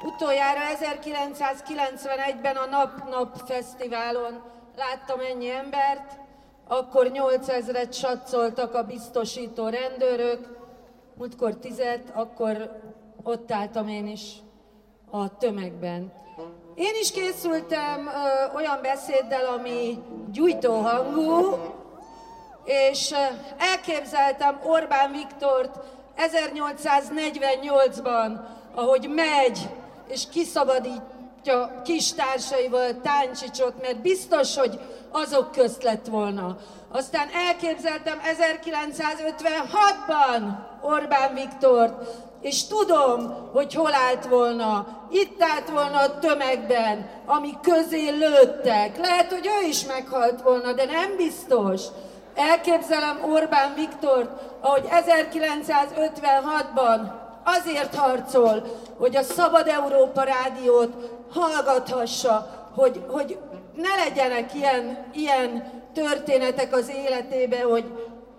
Utoljára 1991-ben a Nap Nap Fesztiválon láttam ennyi embert. akkor 8000-et satszoltak a biztosító rendőrök, múltkor tizet, akkor ott álltam én is a tömegben. Én is készültem ö, olyan beszéddel, ami gyújtó hangú, és elképzeltem Orbán Viktort 1848-ban, ahogy megy és kiszabadítja kis társaival Táncsicsot, mert biztos, hogy azok közt lett volna. Aztán elképzeltem 1956-ban Orbán Viktort, és tudom, hogy hol állt volna. Itt állt volna a tömegben, ami közé lőttek. Lehet, hogy ő is meghalt volna, de nem biztos. Elképzelem Orbán Viktort, ahogy 1956-ban azért harcol, hogy a Szabad Európa rádiót hallgathassa, hogy, hogy ne legyenek ilyen, ilyen történetek az életébe, hogy,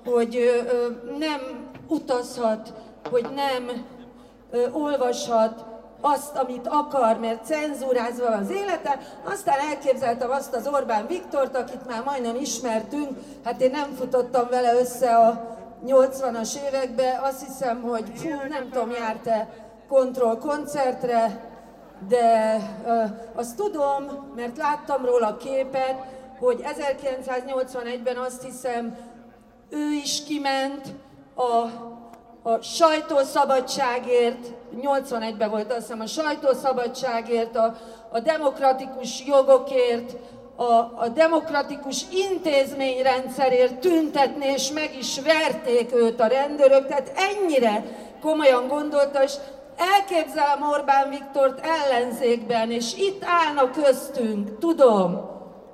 hogy ö, nem utazhat, hogy nem ö, olvashat azt, amit akar, mert cenzúrázva az élete. Aztán elképzeltem azt az Orbán Viktort, akit már majdnem ismertünk. Hát én nem futottam vele össze a 80-as években. Azt hiszem, hogy fú, nem tudom, járt-e kontroll koncertre, de ö, azt tudom, mert láttam róla képet, hogy 1981-ben azt hiszem, ő is kiment a, a sajtószabadságért, 81-ben volt azt hiszem a sajtószabadságért, a, a demokratikus jogokért, a, a demokratikus intézményrendszerért tüntetni, és meg is verték őt a rendőrök, tehát ennyire komolyan gondolta, és elképzelem Orbán Viktort ellenzékben, és itt állna köztünk, tudom.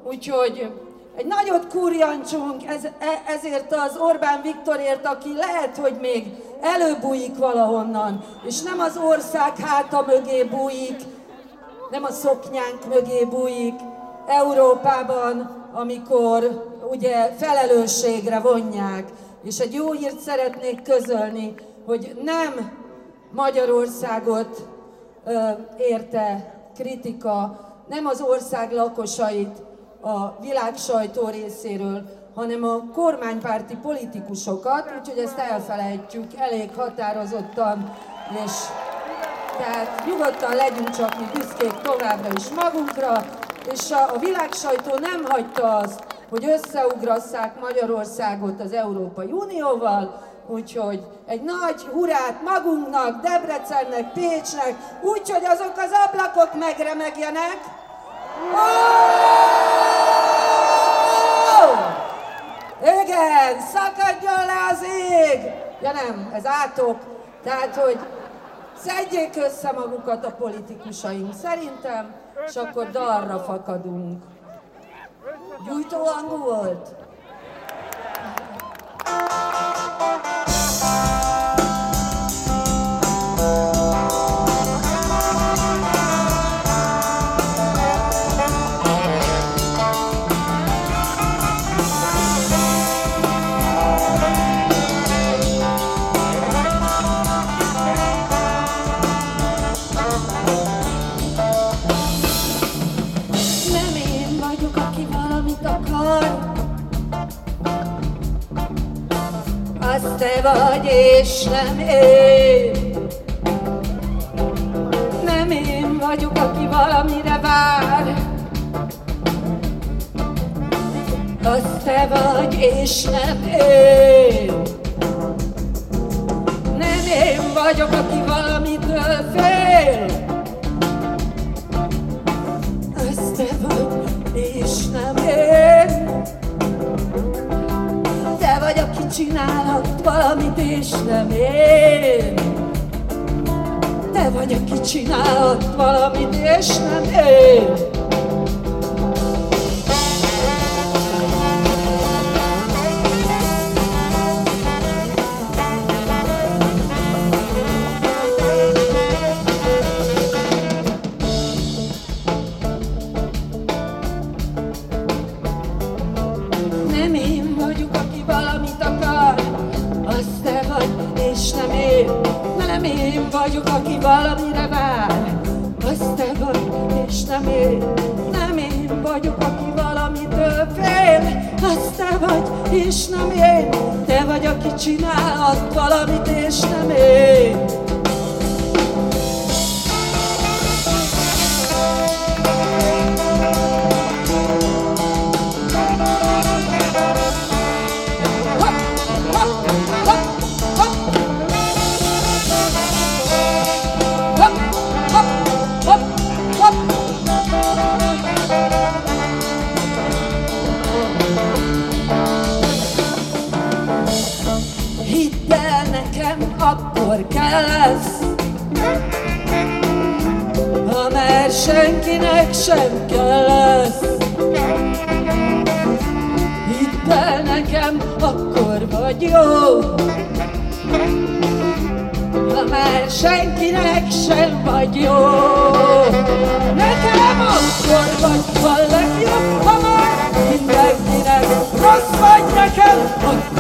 Úgyhogy egy nagyot kurjancsunk ez, e- ezért az Orbán Viktorért, aki lehet, hogy még előbújik valahonnan, és nem az ország háta mögé bújik, nem a szoknyánk mögé bújik, Európában, amikor ugye felelősségre vonják. És egy jó hírt szeretnék közölni, hogy nem Magyarországot ö, érte kritika, nem az ország lakosait a világ részéről, hanem a kormánypárti politikusokat, úgyhogy ezt elfelejtjük elég határozottan, és tehát nyugodtan legyünk csak mi büszkék továbbra is magunkra, és a, a világ nem hagyta azt, hogy összeugrasszák Magyarországot az Európai Unióval, úgyhogy egy nagy hurát magunknak, Debrecennek, Pécsnek, úgyhogy azok az ablakok megremegjenek. Ó! Igen, szakadjon le az ég! Ja nem, ez átok. Tehát, hogy szedjék össze magukat a politikusaink szerintem, és akkor dalra fakadunk. Gyújtó hangú volt? Nem és nem én. Nem én vagyok, aki valamire vár, az te vagy, és nem én. Nem én vagyok, aki valamitől fél, az te vagy, és nem én. Te vagy, aki csinálhat valamit, és nem én. Te vagy, aki csinálhat valamit, és nem én. csinálhat valamit sem kell lesz. Hidd el nekem, akkor vagy jó. Ha már senkinek sem vagy jó. Nekem akkor vagy a legjobb, ha már mindenkinek rossz vagy nekem, akkor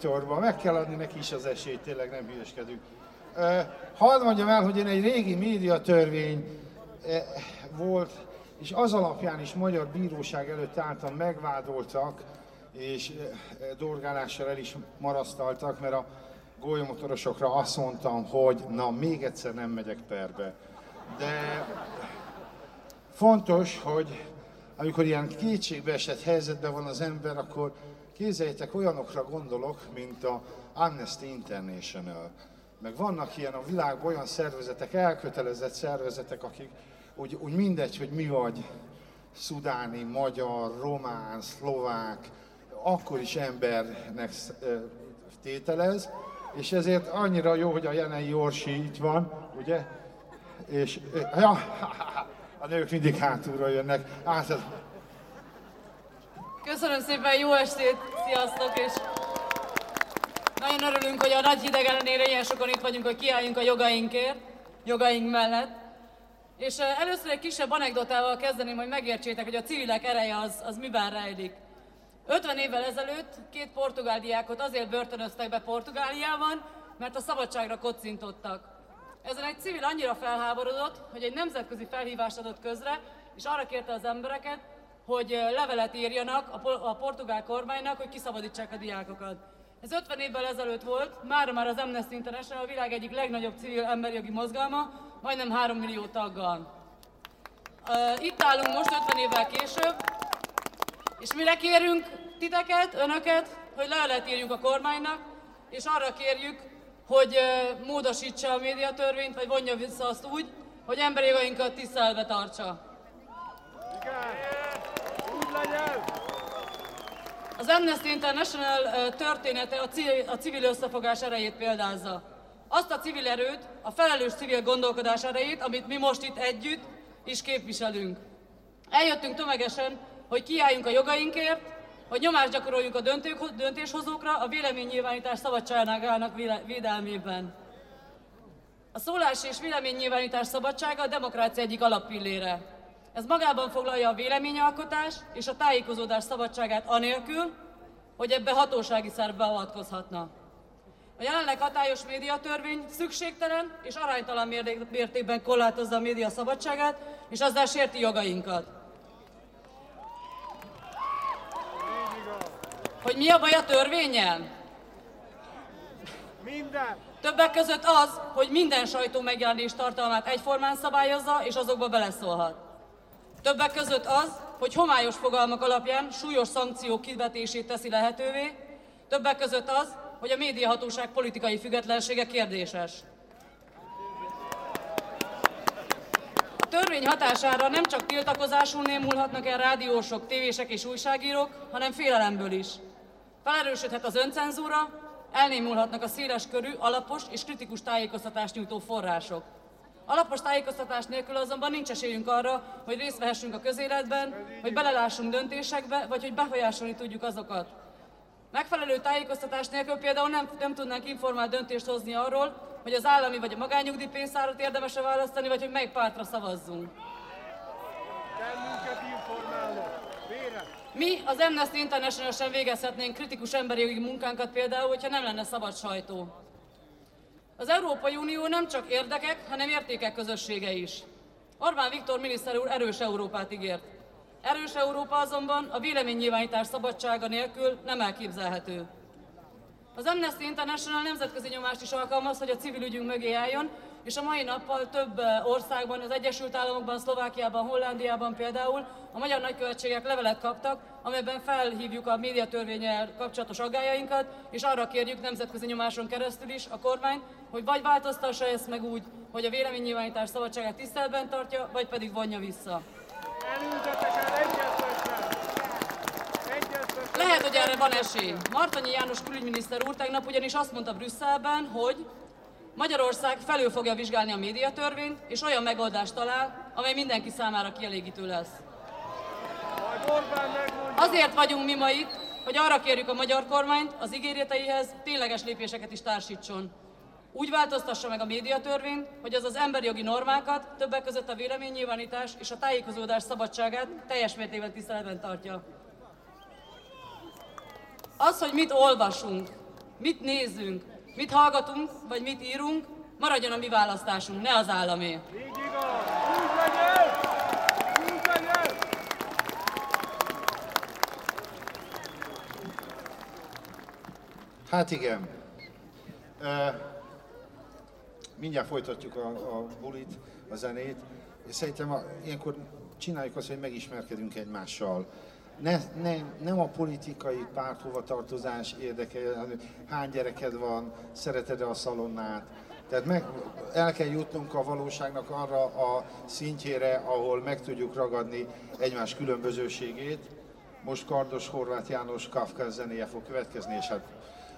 Viktorba, meg kell adni neki is az esélyt, tényleg nem hülyeskedünk. Hadd mondjam el, hogy én egy régi médiatörvény volt, és az alapján is magyar bíróság előtt álltam, megvádoltak, és dorgálással el is marasztaltak, mert a golyomotorosokra azt mondtam, hogy na, még egyszer nem megyek perbe. De fontos, hogy amikor ilyen kétségbeesett helyzetben van az ember, akkor képzeljétek, olyanokra gondolok, mint a Amnesty International. Meg vannak ilyen a világban olyan szervezetek, elkötelezett szervezetek, akik úgy, úgy mindegy, hogy mi vagy, szudáni, magyar, román, szlovák, akkor is embernek tételez, és ezért annyira jó, hogy a Jenei Orsi itt van, ugye? És, ja, a nők mindig hátulról jönnek. Át, Köszönöm szépen, jó estét, sziasztok, és nagyon örülünk, hogy a nagy hideg ellenére ilyen sokan itt vagyunk, hogy kiálljunk a jogainkért, jogaink mellett. És eh, először egy kisebb anekdotával kezdeném, hogy megértsétek, hogy a civilek ereje az, az miben rejlik. 50 évvel ezelőtt két portugál diákot azért börtönöztek be Portugáliában, mert a szabadságra kocintottak. Ezen egy civil annyira felháborodott, hogy egy nemzetközi felhívást adott közre, és arra kérte az embereket, hogy levelet írjanak a, po- a portugál kormánynak, hogy kiszabadítsák a diákokat. Ez 50 évvel ezelőtt volt, mára már az Amnesty International a világ egyik legnagyobb civil emberjogi mozgalma, majdnem 3 millió taggal. Itt állunk most 50 évvel később, és mire kérünk titeket, önöket, hogy levelet írjunk a kormánynak, és arra kérjük, hogy módosítsa a médiatörvényt, vagy vonja vissza azt úgy, hogy emberi jogainkat tiszteletbe tartsa. Az Amnesty International története a civil, összefogás erejét példázza. Azt a civil erőt, a felelős civil gondolkodás erejét, amit mi most itt együtt is képviselünk. Eljöttünk tömegesen, hogy kiálljunk a jogainkért, hogy nyomást gyakoroljunk a döntők- döntéshozókra a véleménynyilvánítás szabadságának védelmében. A szólás és véleménynyilvánítás szabadsága a demokrácia egyik alappillére. Ez magában foglalja a véleményalkotás és a tájékozódás szabadságát anélkül, hogy ebbe hatósági szerv beavatkozhatna. A jelenleg hatályos médiatörvény szükségtelen és aránytalan mérték- mértékben korlátozza a média szabadságát, és azzal sérti jogainkat. Hogy mi a baj a törvényel? Minden! Többek között az, hogy minden sajtó megjelenés tartalmát egyformán szabályozza, és azokba beleszólhat. Többek között az, hogy homályos fogalmak alapján súlyos szankciók kivetését teszi lehetővé, többek között az, hogy a médiahatóság politikai függetlensége kérdéses. A törvény hatására nem csak tiltakozásul némulhatnak el rádiósok, tévések és újságírók, hanem félelemből is. Felerősödhet az öncenzúra, elnémulhatnak a széles körű, alapos és kritikus tájékoztatást nyújtó források. Alapos tájékoztatás nélkül azonban nincs esélyünk arra, hogy részt vehessünk a közéletben, hogy belelássunk döntésekbe, vagy hogy befolyásolni tudjuk azokat. Megfelelő tájékoztatás nélkül például nem, nem tudnánk informált döntést hozni arról, hogy az állami vagy a magányugdíjpénztárat érdemes-e választani, vagy hogy melyik pártra szavazzunk. Mi az Amnesty International sem végezhetnénk kritikus emberi munkánkat például, hogyha nem lenne szabad sajtó. Az Európai Unió nem csak érdekek, hanem értékek közössége is. Orbán Viktor miniszter úr erős Európát ígért. Erős Európa azonban a véleménynyilvánítás szabadsága nélkül nem elképzelhető. Az Amnesty International nemzetközi nyomást is alkalmaz, hogy a civil ügyünk mögé álljon, és a mai nappal több eh, országban, az Egyesült Államokban, Szlovákiában, Hollandiában például a magyar nagykövetségek levelet kaptak, amelyben felhívjuk a médiatörvényel kapcsolatos aggájainkat, és arra kérjük nemzetközi nyomáson keresztül is a kormány, hogy vagy változtassa ezt meg úgy, hogy a véleménynyilvánítás szabadságát tiszteletben tartja, vagy pedig vonja vissza. Lehet, hogy erre van esély. Martonyi János külügyminiszter úr tegnap ugyanis azt mondta Brüsszelben, hogy Magyarország felül fogja vizsgálni a médiatörvényt, és olyan megoldást talál, amely mindenki számára kielégítő lesz. Majd Orbán megmondja. Azért vagyunk mi ma itt, hogy arra kérjük a magyar kormányt az ígéreteihez tényleges lépéseket is társítson. Úgy változtassa meg a médiatörvényt, hogy az az emberi jogi normákat, többek között a véleménynyilvánítás és a tájékozódás szabadságát teljes mértékben tiszteletben tartja. Az, hogy mit olvasunk, mit nézünk, mit hallgatunk, vagy mit írunk, maradjon a mi választásunk, ne az államé. Így igaz! Úgy legyen! Úgy legyen! Hát igen. Mindjárt folytatjuk a, a bulit, a zenét, és szerintem a, ilyenkor csináljuk azt, hogy megismerkedünk egymással. Ne, ne, nem a politikai párthovatartozás érdekel, hanem hány gyereked van, szereted-e a szalonnát. Tehát meg, el kell jutnunk a valóságnak arra a szintjére, ahol meg tudjuk ragadni egymás különbözőségét. Most Kardos Horváth János Kafka zenéje fog következni, és hát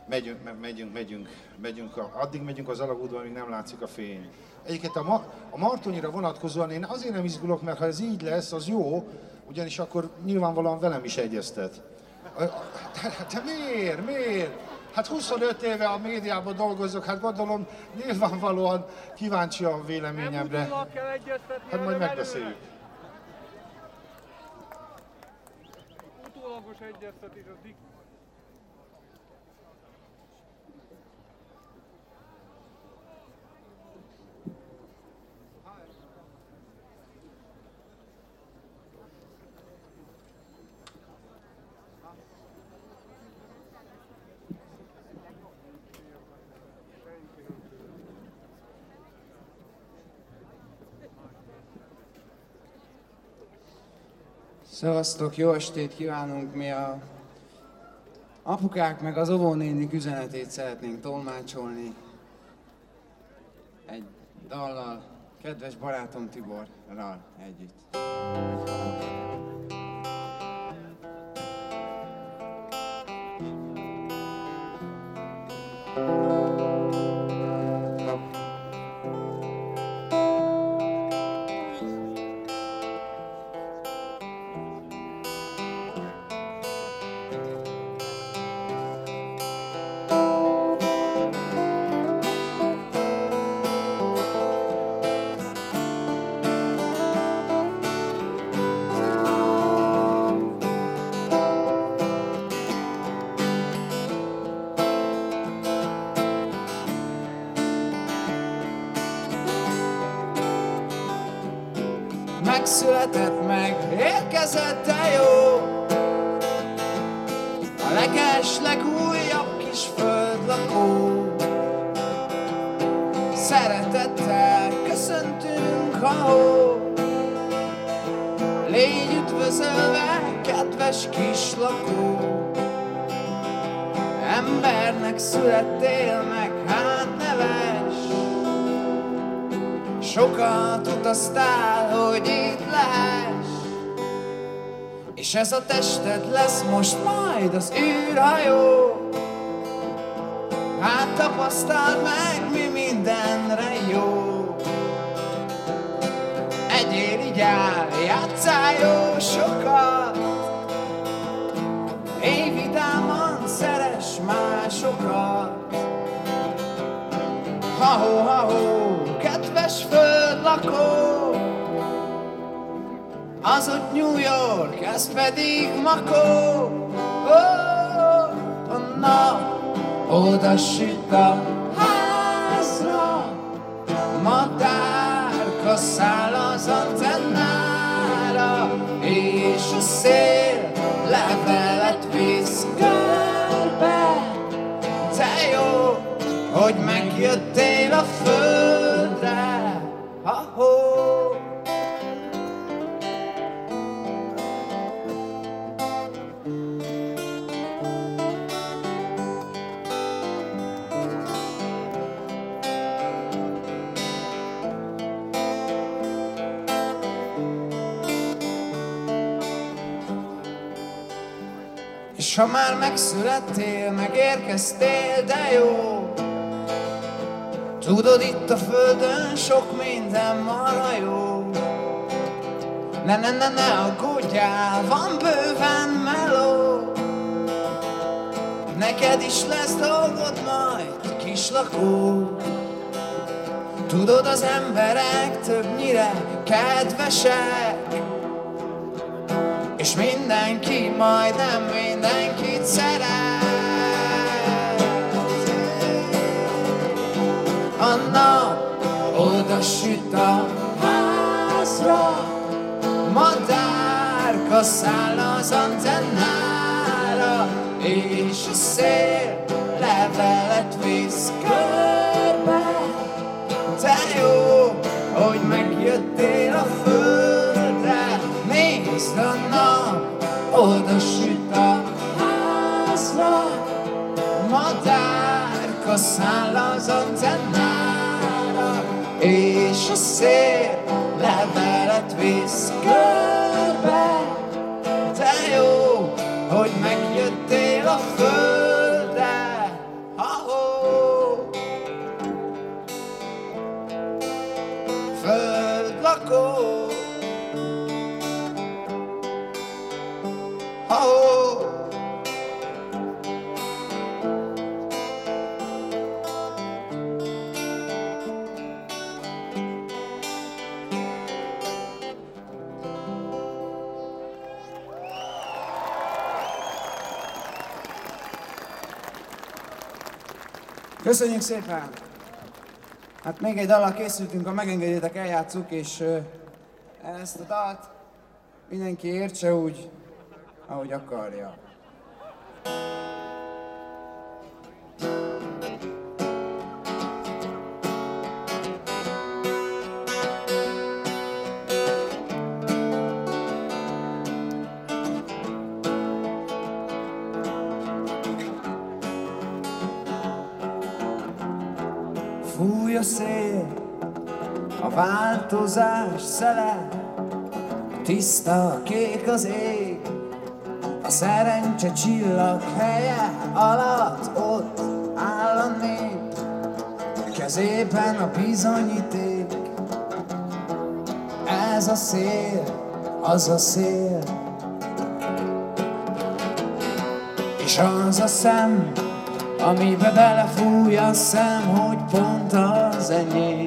megyünk, me- megyünk, megyünk, megyünk a, addig megyünk az alagútban, amíg nem látszik a fény. Egyébként a, ma, a Martonyira vonatkozóan én azért nem izgulok, mert ha ez így lesz, az jó, ugyanis akkor nyilvánvalóan velem is egyeztet. De, de miért, miért? Hát 25 éve a médiában dolgozok, hát gondolom nyilvánvalóan kíváncsi a véleményemre. Utólag kell egyeztetni, Hát majd megbeszéljük. Utólagos egyeztetés az dik- Szevasztok, jó estét kívánunk! Mi a apukák meg az óvónénik üzenetét szeretnénk tolmácsolni egy dallal, kedves barátom Tiborral együtt. Megszületett meg, érkezett el jó. A leges, legújabb kis földlakó. Szeretettel köszöntünk, ha Légy üdvözölve, kedves kis lakó. Embernek születtél meg, Sokat utaztál, hogy itt lehess. És ez a tested lesz most majd az űrhajó. Hát tapasztald meg, mi mindenre jó. Egyél, igyál, játszál jó sokat földlakó Az ott New York, ez pedig Makó oh, A nap oda süt a házra. Madárka száll az antennára És a szél levelet visz körbe Te jó, hogy megjöttél a földre ha már megszülettél, megérkeztél, de jó. Tudod, itt a földön sok minden marha jó. Ne, ne, ne, ne aggódjál, van bőven meló. Neked is lesz dolgod majd, kislakó Tudod, az emberek többnyire kedvesek és mindenki, majdnem mindenkit szeret. A nap oda süt a házra Madárka száll az antennára És a szél levelet visz körbe. Te jó, hogy megjöttél a földre Száll az antennára És a szél levelet visz körbe Te jó, hogy megjöttél a földre Ha-ho! Földlakó Ha-ho! Köszönjük szépen! Hát még egy dallal készültünk, ha megengedjétek, eljátszuk, és ezt a dalt mindenki értse úgy, ahogy akarja. Változás szele, tiszta kék az ég, a szerencse csillag helye alatt ott áll a nép, kezében a bizonyíték. Ez a szél, az a szél, és az a szem, amibe belefúj a szem, hogy pont az enyém.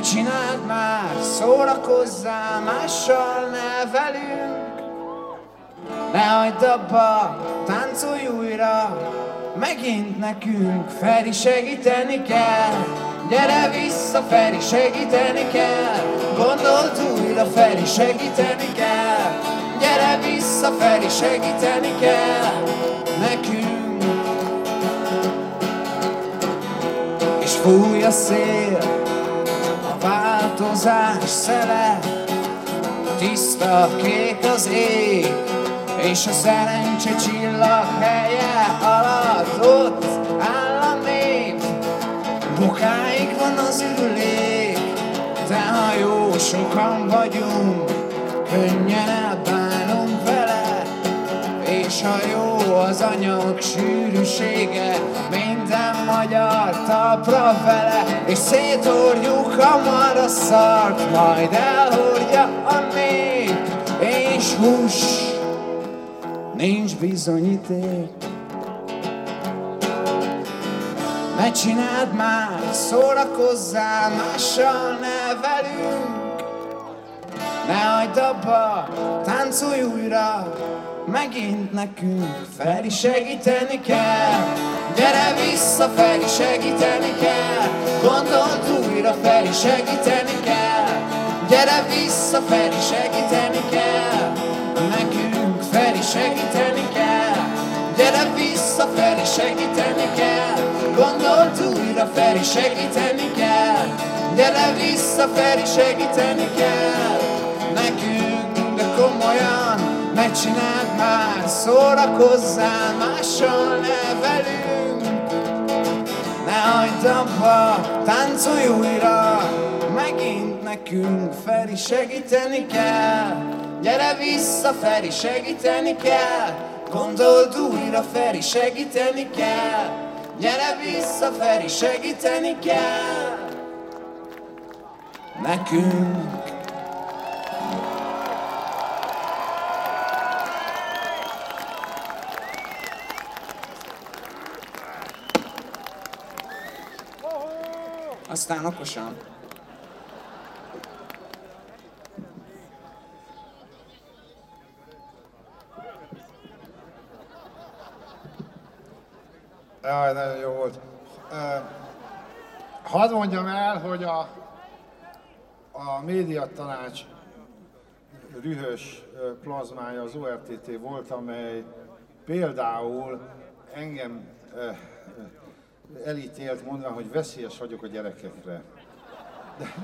Ne csináld már, szórakozzál mással, ne velünk. Ne hagyd abba, táncolj újra, megint nekünk. Feri segíteni kell, gyere vissza, Feri segíteni kell. Gondold újra, Feri segíteni kell. Gyere vissza, Feri segíteni kell, nekünk. És fúj a szél, változás szele, tiszta kék az ég, és a szerencse csillag helye alatt ott áll a nép. Bokáig van az ürülék, de ha jó sokan vagyunk, könnyen vele, és ha jó az anyag sűrűsége, minden magyar tapra vele, és széthordjuk hamar a szart, majd elhordja a nép, és hús, nincs bizonyíték. Ne csináld már, szórakozzál mással, ne. Ne hagyd abba, táncolj újra, megint nekünk. Feri segíteni kell, gyere vissza, Feri segíteni kell. Gondold újra, Feri segíteni kell. Gyere vissza, Feri segíteni kell. Nekünk Feri segíteni kell. Gyere vissza, Feri segíteni kell. Gondold újra, Feri segíteni kell. Gyere vissza, Feri segíteni kell. Nekünk, de komolyan, ne csináld már, szórakozzál mással, ne velünk. Ne hagyd abba, táncolj újra, megint nekünk Feri segíteni kell. Gyere vissza, Feri segíteni kell. Gondold újra, Feri segíteni kell. Gyere vissza, Feri segíteni kell. Nekünk. Aztán okosan. Jaj, nagyon jó volt. Uh, hadd mondjam el, hogy a, a médiatanács rühös ö, plazmája az ORTT volt, amely például engem elítélt mondva, hogy veszélyes vagyok a gyerekekre. De,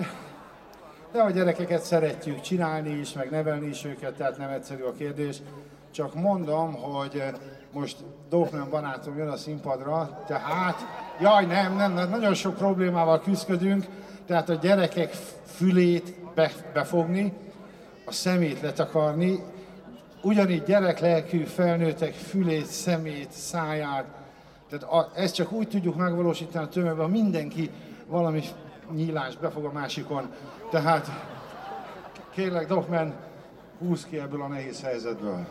de, a gyerekeket szeretjük csinálni is, meg nevelni is őket, tehát nem egyszerű a kérdés. Csak mondom, hogy most Dóknen barátom jön a színpadra, tehát, jaj nem, nem, nem, nagyon sok problémával küzdködünk, tehát a gyerekek fülét be, befogni, a szemét letakarni, ugyanígy gyereklelkű felnőttek fülét, szemét, száját, tehát a, ezt csak úgy tudjuk megvalósítani a tömegben, ha mindenki valami nyílás befog a másikon. Tehát kérlek, Dokmen, húz ki ebből a nehéz helyzetből.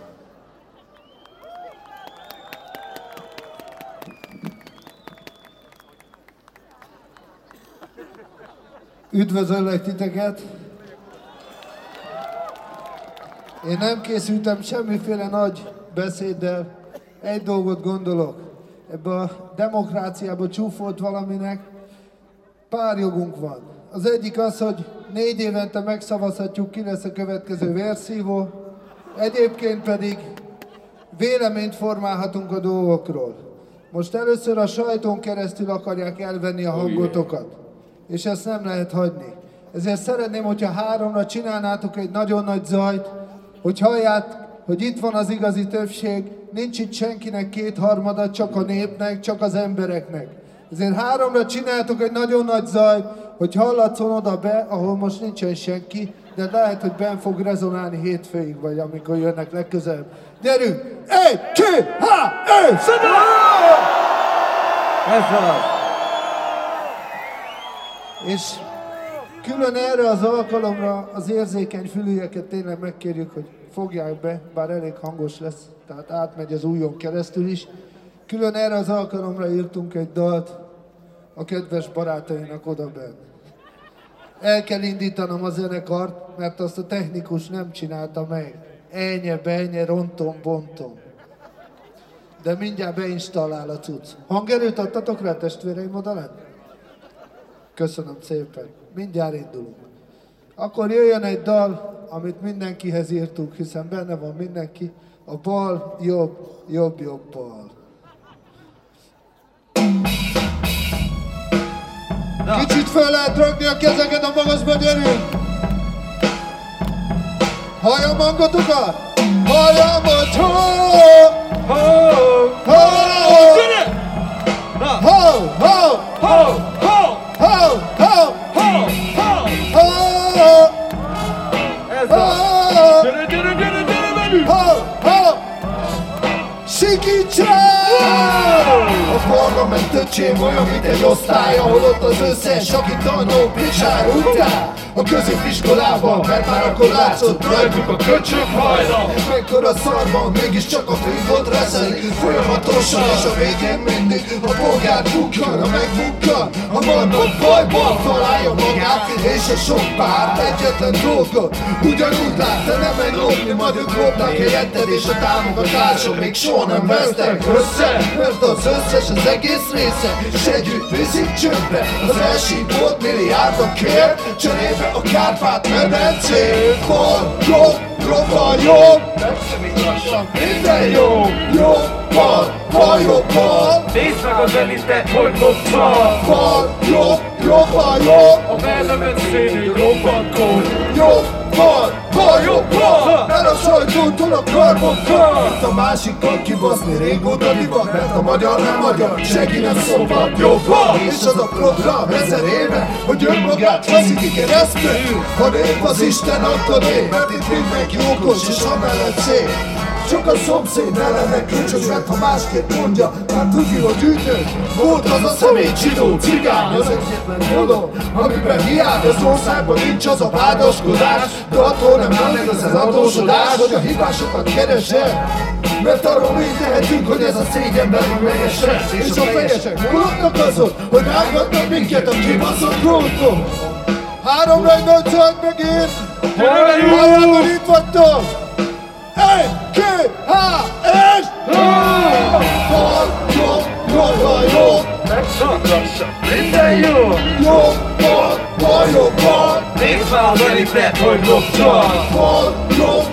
Üdvözöllek titeket! Én nem készültem semmiféle nagy beszéddel, egy dolgot gondolok. Ebbe a demokráciába csúfolt valaminek pár jogunk van. Az egyik az, hogy négy évente megszavazhatjuk, ki lesz a következő vérszívó, egyébként pedig véleményt formálhatunk a dolgokról. Most először a sajtón keresztül akarják elvenni a hangotokat, és ezt nem lehet hagyni. Ezért szeretném, hogyha háromra csinálnátok egy nagyon nagy zajt, hogy hallják, hogy itt van az igazi többség, nincs itt senkinek kétharmada, csak a népnek, csak az embereknek. Ezért háromra csináltuk egy nagyon nagy zajt, hogy hallatszon oda be, ahol most nincsen senki, de lehet, hogy ben fog rezonálni hétfőig, vagy amikor jönnek legközelebb. Gyerünk! Egy, két, há, egy, Ez az. És külön erre az alkalomra az érzékeny fülűeket tényleg megkérjük, hogy fogják be, bár elég hangos lesz, tehát átmegy az újon keresztül is. Külön erre az alkalomra írtunk egy dalt a kedves barátainak oda bent. El kell indítanom a zenekart, mert azt a technikus nem csinálta meg. Ennyi, benye, rontom, bontom. De mindjárt beinstallál a cucc. Hangerőt adtatok rá, testvéreim oda lent? Köszönöm szépen. Mindjárt indulunk. Akkor jöjjön egy dal, amit mindenkihez írtuk, hiszen benne van mindenki. A bal, jobb, jobb, jobb, bal. Kicsit fel lehet rögni a kezeket a magasba, gyerünk! Halljam hangotokat! Halljam, hogy ho! é choque todo A középiskolában, mert már akkor látszott rajtuk a köcsök hajra. Mekkora szarban, mégiscsak a főpont reszelik. Folyamatosan, és a végén mindig a polgár bukkan, a megbukkan, a mandok bajban találja magát, és a sok párt egyetlen dolgot ugyanúgy lát, de nem egy lopni, majd ők lopnak helyetted, és a támogatások még soha nem vesztek össze, mert az összes az egész része, és együtt viszik csöndbe, az elsípott milliárdokért, cserébe a Kárpát medencé, hol jobb, jobban jobb, megszemít lassan minden jó, jobban, bal jobban, Nézd meg az elitet, hogy lopcsal bal jobb, jobban jobb, A mellemet szénű robbankol jobban, bal jobban, el a sajtótól a karbokkal, itt a másikat kibaszni régóta divat, mert a magyar nem magyar, senki nem szólhat jobban, és az a program ezer éve, hogy önmagát feszíti keresztül, ha nép az Isten adta név, mert itt mindenki okos és amellett szép. Csak a szomszéd ne lenne köcsög, mert ha másképp mondja, már tudja, hogy ütő. Volt az a személy csidó cigány, az egyetlen dolog, amiben hiány az országban nincs az a vádaskodás, de attól nem áll meg az az adósodás, hogy a hibásokat keresel. Mert arról mi tehetünk, hogy ez a szégyen belül megesen És a fejesek mulatnak azon, hogy rángatnak minket a kibaszott róton Háromra egy nagy zajt megint Háromra itt vagytok H-G-H-S jó maga jó Megszakassa minden jó Jó Jobban, bajobban Nézd már az elitet, hogy jó, Bajom, jó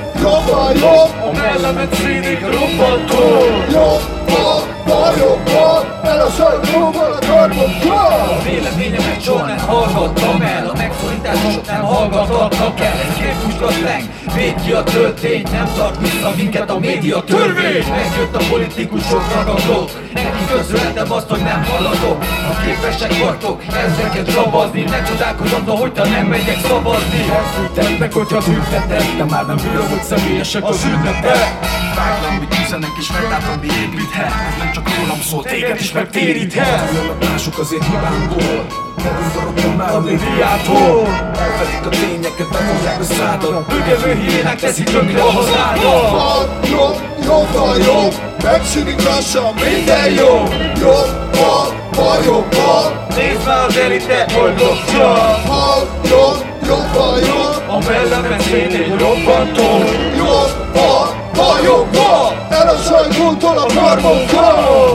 jobb A mellemet jó, robbantó Jobban, bajobban el a sajtóval a karbokkal A véleményemet soha nem hallgattam el. A megszorításosok nem hallgathatnak el. Ez képmuskatlenk, véd ki a töltényt Nem tart vissza minket a média törvény. Megjött a politikusok ragadók Neki közöltem azt, hogy nem haladok Ha képesek vagytok ezeket zsabazni. Ne csodálkozom, hogy te nem megyek szavazni. Elfűtettek, hogyha tüntetek De már nem hogy személyesek az ünnepek. Váglam, mit üzenek és meglátom, mi építhet. Ez nem csak rólam szól, téged is megtéríthet Mások azért hibámból Megudorogjon már a médiától. Elfelik a tényeket, befogják a szádat. Bőgevő hiének teszik tönkre a hazádat Bal, jobb, jobbra, jobb Megszűnik lassan minden jó. Jobb, bal, bal, jobb, bal Nézd már az elitet, hogy lopcsal Bal, jobb, jobbra, jobb A mellemet egy robbantó Jobb, bal, ha jobba El a sajtótól a karmokba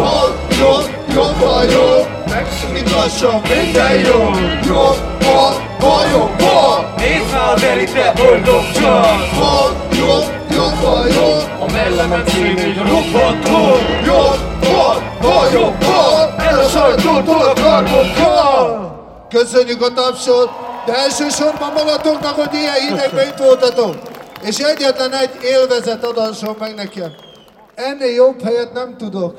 Ha jobb, jobba jobb Megszújítasson minden jó. Jobb, ha, ha jobba Nézd már az elite boldog csak jobb, jobba jobb A mellemet szív egy roppant hol! Jobb, ha, ha El a sajtótól a karmokba Köszönjük a tapsot, de elsősorban magatoknak, hogy ilyen hidegben itt voltatok! És egyetlen egy élvezet adasson meg nekem. Ennél jobb helyet nem tudok,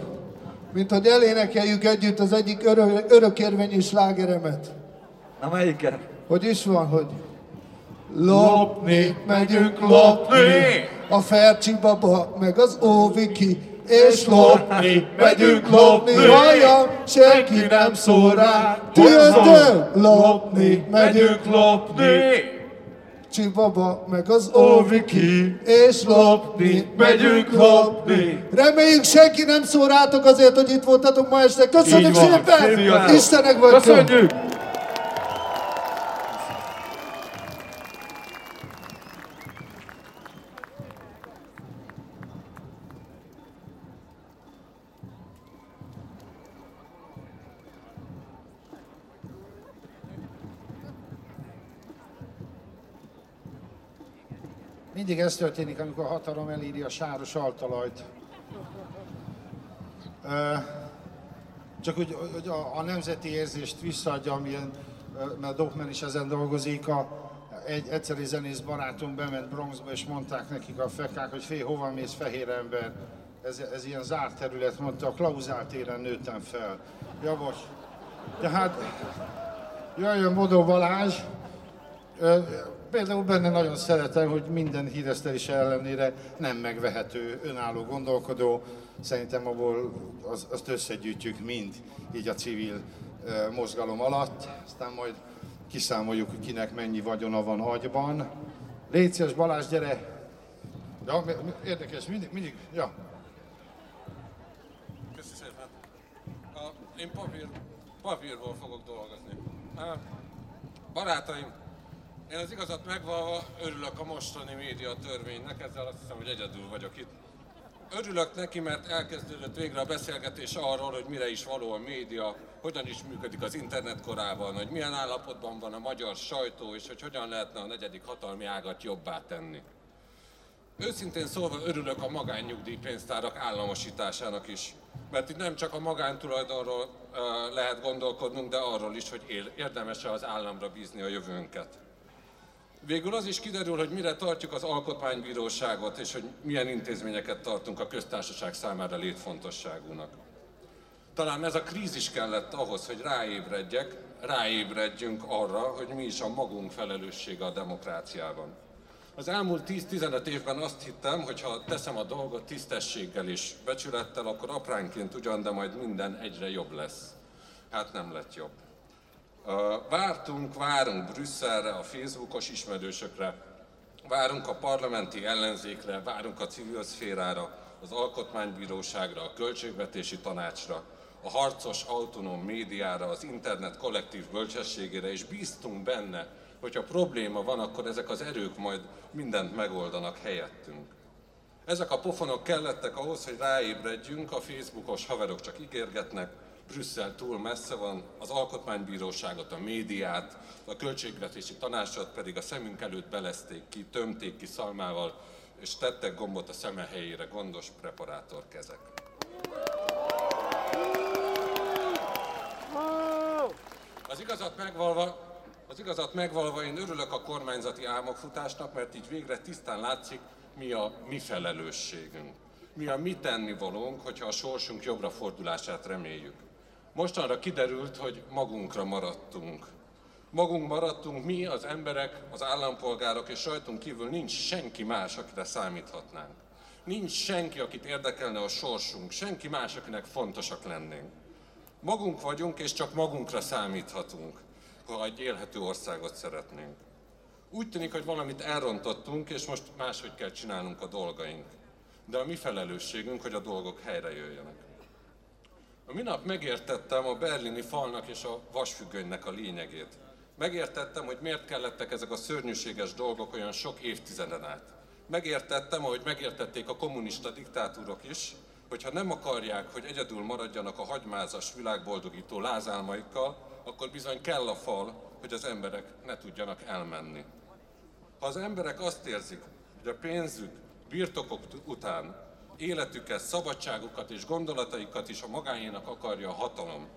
mint hogy elénekeljük együtt az egyik örök, örökérvényű slágeremet. Na melyiket? Hogy is van, hogy Lopni, megyünk lopni, a Fercsi baba, meg az Óviki, és lopni, megyünk lopni, hallja, senki nem szól rá, ti lopni, megyünk lopni. Csibaba, meg az Óviki, és lopni, megyünk lopni. Reméljük senki nem szól rátok azért, hogy itt voltatok ma este. Köszönjük szépen! Istenek vagytok! Köszönjük! Mindig ez történik, amikor a hatalom eléri a sáros altalajt. Csak hogy, hogy a, nemzeti érzést visszaadja, amilyen, mert Dockman is ezen dolgozik, a, egy egyszerű zenész barátunk bement Bronxba, és mondták nekik a fekák, hogy fél, hova mész, fehér ember. Ez, ez ilyen zárt terület, mondta, a Klauzál téren nőttem fel. Ja, most. Tehát jöjjön Bodó Balázs, Például benne nagyon szeretem, hogy minden híresztelés ellenére nem megvehető, önálló gondolkodó. Szerintem abból az, azt összegyűjtjük mind, így a civil ö, mozgalom alatt. Aztán majd kiszámoljuk, hogy kinek mennyi vagyona van agyban. Szíves, Balázs, gyere! Ja, érdekes, mindig, mindig, ja. Köszi szépen. A, én papír, papírból fogok dolgozni. Á, barátaim, én az igazat megvalva örülök a mostani média törvénynek, ezzel azt hiszem, hogy egyedül vagyok itt. Örülök neki, mert elkezdődött végre a beszélgetés arról, hogy mire is való a média, hogyan is működik az internet korában, hogy milyen állapotban van a magyar sajtó, és hogy hogyan lehetne a negyedik hatalmi ágat jobbá tenni. Őszintén szólva örülök a magánnyugdíjpénztárak államosításának is, mert itt nem csak a magántulajdonról lehet gondolkodnunk, de arról is, hogy érdemes-e az államra bízni a jövőnket. Végül az is kiderül, hogy mire tartjuk az alkotmánybíróságot, és hogy milyen intézményeket tartunk a köztársaság számára létfontosságúnak. Talán ez a krízis kellett ahhoz, hogy ráébredjek, ráébredjünk arra, hogy mi is a magunk felelőssége a demokráciában. Az elmúlt 10-15 évben azt hittem, hogy ha teszem a dolgot tisztességgel és becsülettel, akkor apránként ugyan, de majd minden egyre jobb lesz. Hát nem lett jobb. Vártunk, várunk Brüsszelre, a Facebookos ismerősökre, várunk a parlamenti ellenzékre, várunk a civil szférára, az alkotmánybíróságra, a költségvetési tanácsra, a harcos autonóm médiára, az internet kollektív bölcsességére, és bíztunk benne, hogyha probléma van, akkor ezek az erők majd mindent megoldanak helyettünk. Ezek a pofonok kellettek ahhoz, hogy ráébredjünk, a Facebookos haverok csak ígérgetnek, Brüsszel túl messze van, az alkotmánybíróságot, a médiát, a költségvetési tanácsot pedig a szemünk előtt belezték ki, tömték ki szalmával, és tettek gombot a szeme helyére gondos preparátor kezek. Az igazat megvalva, az igazat megvalva én örülök a kormányzati álmokfutásnak, mert így végre tisztán látszik, mi a mi felelősségünk. Mi a mi tennivalónk, hogyha a sorsunk jobbra fordulását reméljük. Mostanra kiderült, hogy magunkra maradtunk. Magunk maradtunk mi, az emberek, az állampolgárok és rajtunk kívül nincs senki más, akire számíthatnánk. Nincs senki, akit érdekelne a sorsunk, senki más, akinek fontosak lennénk. Magunk vagyunk, és csak magunkra számíthatunk, ha egy élhető országot szeretnénk. Úgy tűnik, hogy valamit elrontottunk, és most máshogy kell csinálnunk a dolgaink. De a mi felelősségünk, hogy a dolgok helyre jöjjenek. A minap megértettem a berlini falnak és a vasfüggönynek a lényegét. Megértettem, hogy miért kellettek ezek a szörnyűséges dolgok olyan sok évtizeden át. Megértettem, ahogy megértették a kommunista diktátorok is, hogy ha nem akarják, hogy egyedül maradjanak a hagymázas világboldogító lázálmaikkal, akkor bizony kell a fal, hogy az emberek ne tudjanak elmenni. Ha az emberek azt érzik, hogy a pénzük, birtokok után életüket, szabadságukat és gondolataikat is a magáénak akarja a hatalom,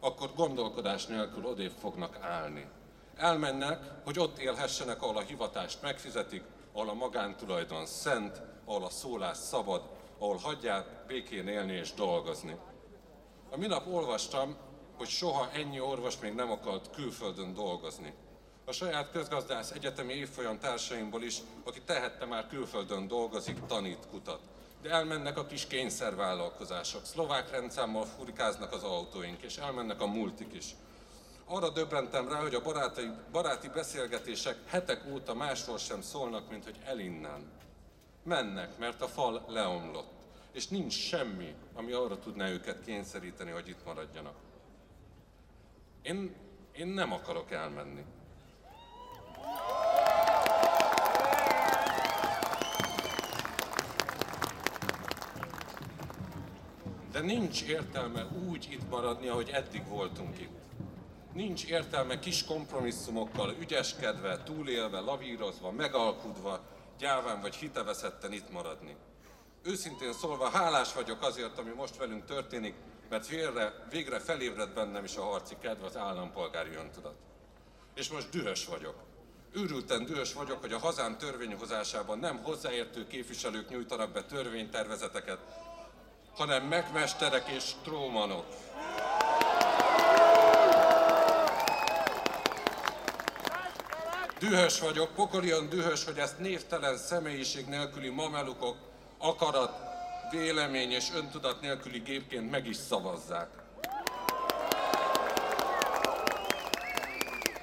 akkor gondolkodás nélkül odébb fognak állni. Elmennek, hogy ott élhessenek, ahol a hivatást megfizetik, ahol a magántulajdon szent, ahol a szólás szabad, ahol hagyják békén élni és dolgozni. A minap olvastam, hogy soha ennyi orvos még nem akart külföldön dolgozni. A saját közgazdász egyetemi évfolyam társaimból is, aki tehette már külföldön dolgozik, tanít, kutat. De elmennek a kis kényszervállalkozások, szlovák rendszámmal furikáznak az autóink, és elmennek a multik is. Arra döbbentem rá, hogy a baráti, baráti beszélgetések hetek óta másról sem szólnak, mint hogy elinnen. Mennek, mert a fal leomlott, és nincs semmi, ami arra tudná őket kényszeríteni, hogy itt maradjanak. Én, én nem akarok elmenni. De nincs értelme úgy itt maradni, ahogy eddig voltunk itt. Nincs értelme kis kompromisszumokkal, ügyeskedve, túlélve, lavírozva, megalkudva, gyáván vagy hiteveszetten itt maradni. Őszintén szólva hálás vagyok azért, ami most velünk történik, mert végre, végre felébred bennem is a harci kedv, az állampolgári öntudat. És most dühös vagyok. Őrülten dühös vagyok, hogy a hazám törvényhozásában nem hozzáértő képviselők nyújtanak be törvénytervezeteket, hanem megmesterek és trómanok. Dühös vagyok, pokolian dühös, hogy ezt névtelen személyiség nélküli mamelukok akarat, vélemény és öntudat nélküli gépként meg is szavazzák.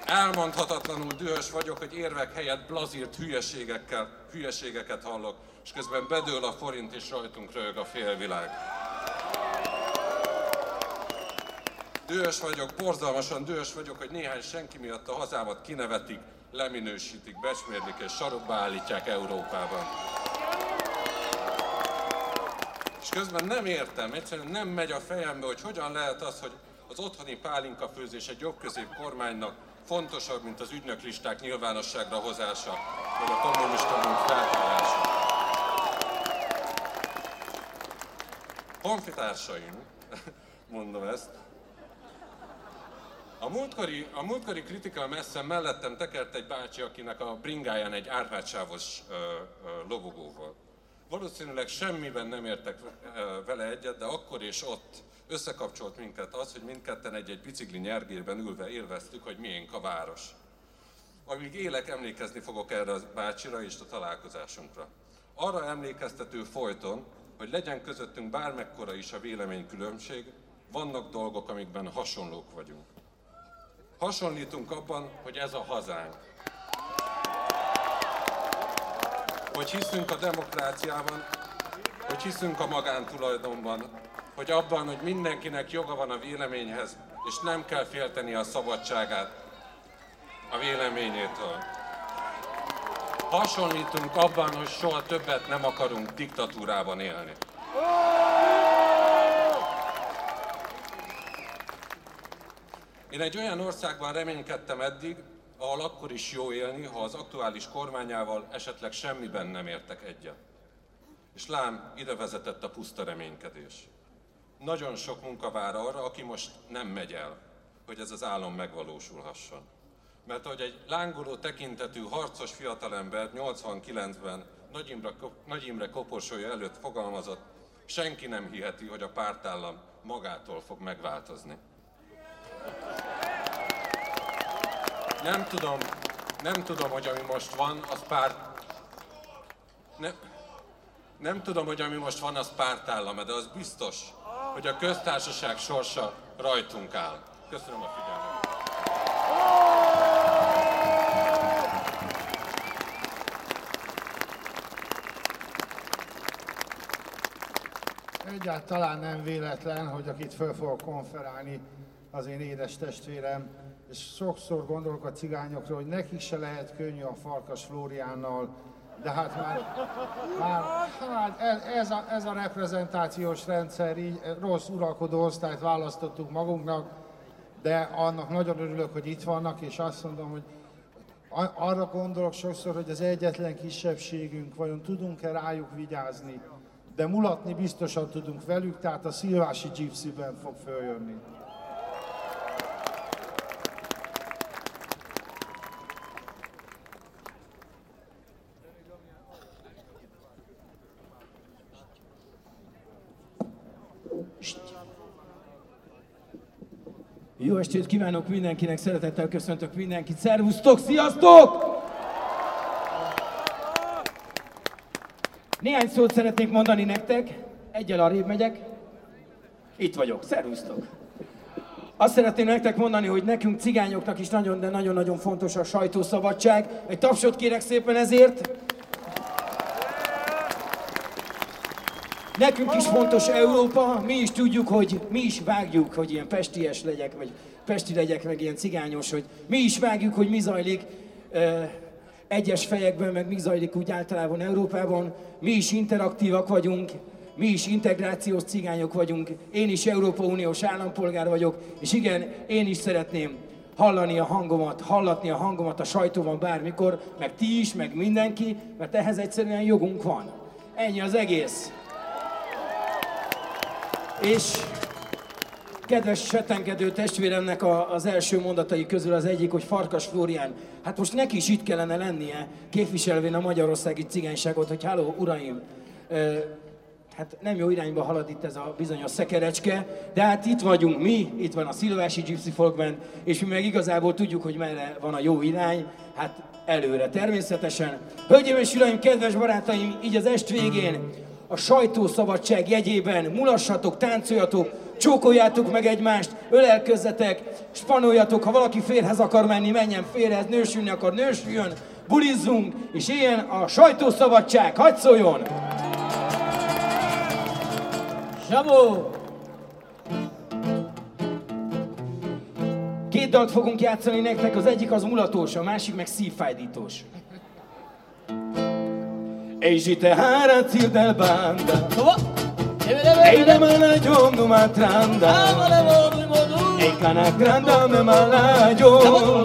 Elmondhatatlanul dühös vagyok, hogy érvek helyett blazírt hülyeségekkel, hülyeségeket hallok, és közben bedől a forint és rajtunk röhög a félvilág. Dühös vagyok, borzalmasan dühös vagyok, hogy néhány senki miatt a hazámat kinevetik, leminősítik, becsmérlik és sarokba állítják Európában. És közben nem értem, egyszerűen nem megy a fejembe, hogy hogyan lehet az, hogy az otthoni pálinka főzés egy jobbközép kormánynak fontosabb, mint az ügynöklisták nyilvánosságra hozása, vagy a kommunista múlt Honfitársaim, mondom ezt, a múltkori, a múltkori kritika messze mellettem tekert egy bácsi, akinek a bringáján egy ö, lobogó volt. Valószínűleg semmiben nem értek vele egyet, de akkor és ott összekapcsolt minket az, hogy mindketten egy-egy bicikli nyergében ülve élveztük, hogy miénk a város. Amíg élek, emlékezni fogok erre a bácsira és a találkozásunkra. Arra emlékeztető folyton, hogy legyen közöttünk bármekkora is a véleménykülönbség, vannak dolgok, amikben hasonlók vagyunk. Hasonlítunk abban, hogy ez a hazánk. Hogy hiszünk a demokráciában, hogy hiszünk a magántulajdonban, hogy abban, hogy mindenkinek joga van a véleményhez, és nem kell félteni a szabadságát a véleményétől. Hasonlítunk abban, hogy soha többet nem akarunk diktatúrában élni. Én egy olyan országban reménykedtem eddig, ahol akkor is jó élni, ha az aktuális kormányával esetleg semmiben nem értek egyet. És lám, ide vezetett a puszta reménykedés. Nagyon sok munka vár arra, aki most nem megy el, hogy ez az álom megvalósulhasson. Mert ahogy egy lángoló tekintetű, harcos fiatalember 89-ben Nagy Imre, Nagy Imre koporsója előtt fogalmazott, senki nem hiheti, hogy a pártállam magától fog megváltozni. Nem tudom, nem tudom, hogy ami most van, az párt... Ne, nem tudom, hogy ami most van, az pártállam, de az biztos, hogy a köztársaság sorsa rajtunk áll. Köszönöm a figyelmet. Egyáltalán nem véletlen, hogy akit föl fogok konferálni, az én édes testvérem, és sokszor gondolok a cigányokra, hogy nekik se lehet könnyű a Farkas Flóriánnal, de hát már, már hát ez, a, ez a reprezentációs rendszer, így rossz uralkodó osztályt választottuk magunknak, de annak nagyon örülök, hogy itt vannak, és azt mondom, hogy arra gondolok sokszor, hogy az egyetlen kisebbségünk, vajon tudunk-e rájuk vigyázni, de mulatni biztosan tudunk velük, tehát a Szilvási Gypsy Band fog följönni. Jó estét kívánok mindenkinek, szeretettel köszöntök mindenkit, szervusztok, sziasztok! Néhány szót szeretnék mondani nektek, egyel arrébb megyek. Itt vagyok, szervusztok! Azt szeretném nektek mondani, hogy nekünk cigányoknak is nagyon, de nagyon-nagyon fontos a sajtószabadság. Egy tapsot kérek szépen ezért. Nekünk is fontos Európa, mi is tudjuk, hogy mi is vágjuk, hogy ilyen pesties legyek, vagy pesti legyek, meg ilyen cigányos, hogy mi is vágjuk, hogy mi zajlik egyes fejekben, meg mi zajlik úgy általában Európában. Mi is interaktívak vagyunk, mi is integrációs cigányok vagyunk, én is Európa Uniós állampolgár vagyok, és igen, én is szeretném hallani a hangomat, hallatni a hangomat a sajtóban bármikor, meg ti is, meg mindenki, mert ehhez egyszerűen jogunk van. Ennyi az egész. És kedves setenkedő testvéremnek a, az első mondatai közül az egyik, hogy Farkas Flórián, hát most neki is itt kellene lennie, képviselvén a magyarországi cigányságot, hogy háló, uraim, ö, hát nem jó irányba halad itt ez a bizonyos szekerecske, de hát itt vagyunk mi, itt van a Szilvási Gypsy Folk Band, és mi meg igazából tudjuk, hogy merre van a jó irány, hát előre természetesen. Hölgyeim és uraim, kedves barátaim, így az est végén a sajtószabadság jegyében mulassatok, táncoljatok, csókoljátok meg egymást, ölelkezzetek, spanoljatok, ha valaki férhez akar menni, menjen férhez, nősülni akar, nősüljön, bulizzunk, és ilyen a sajtószabadság, hadd szóljon! Zsabó! Két dalt fogunk játszani nektek, az egyik az mulatós, a másik meg szívfájdítós. Ehi si te harazzir del Eyle mala jom matranda Ey kana granda me mala jom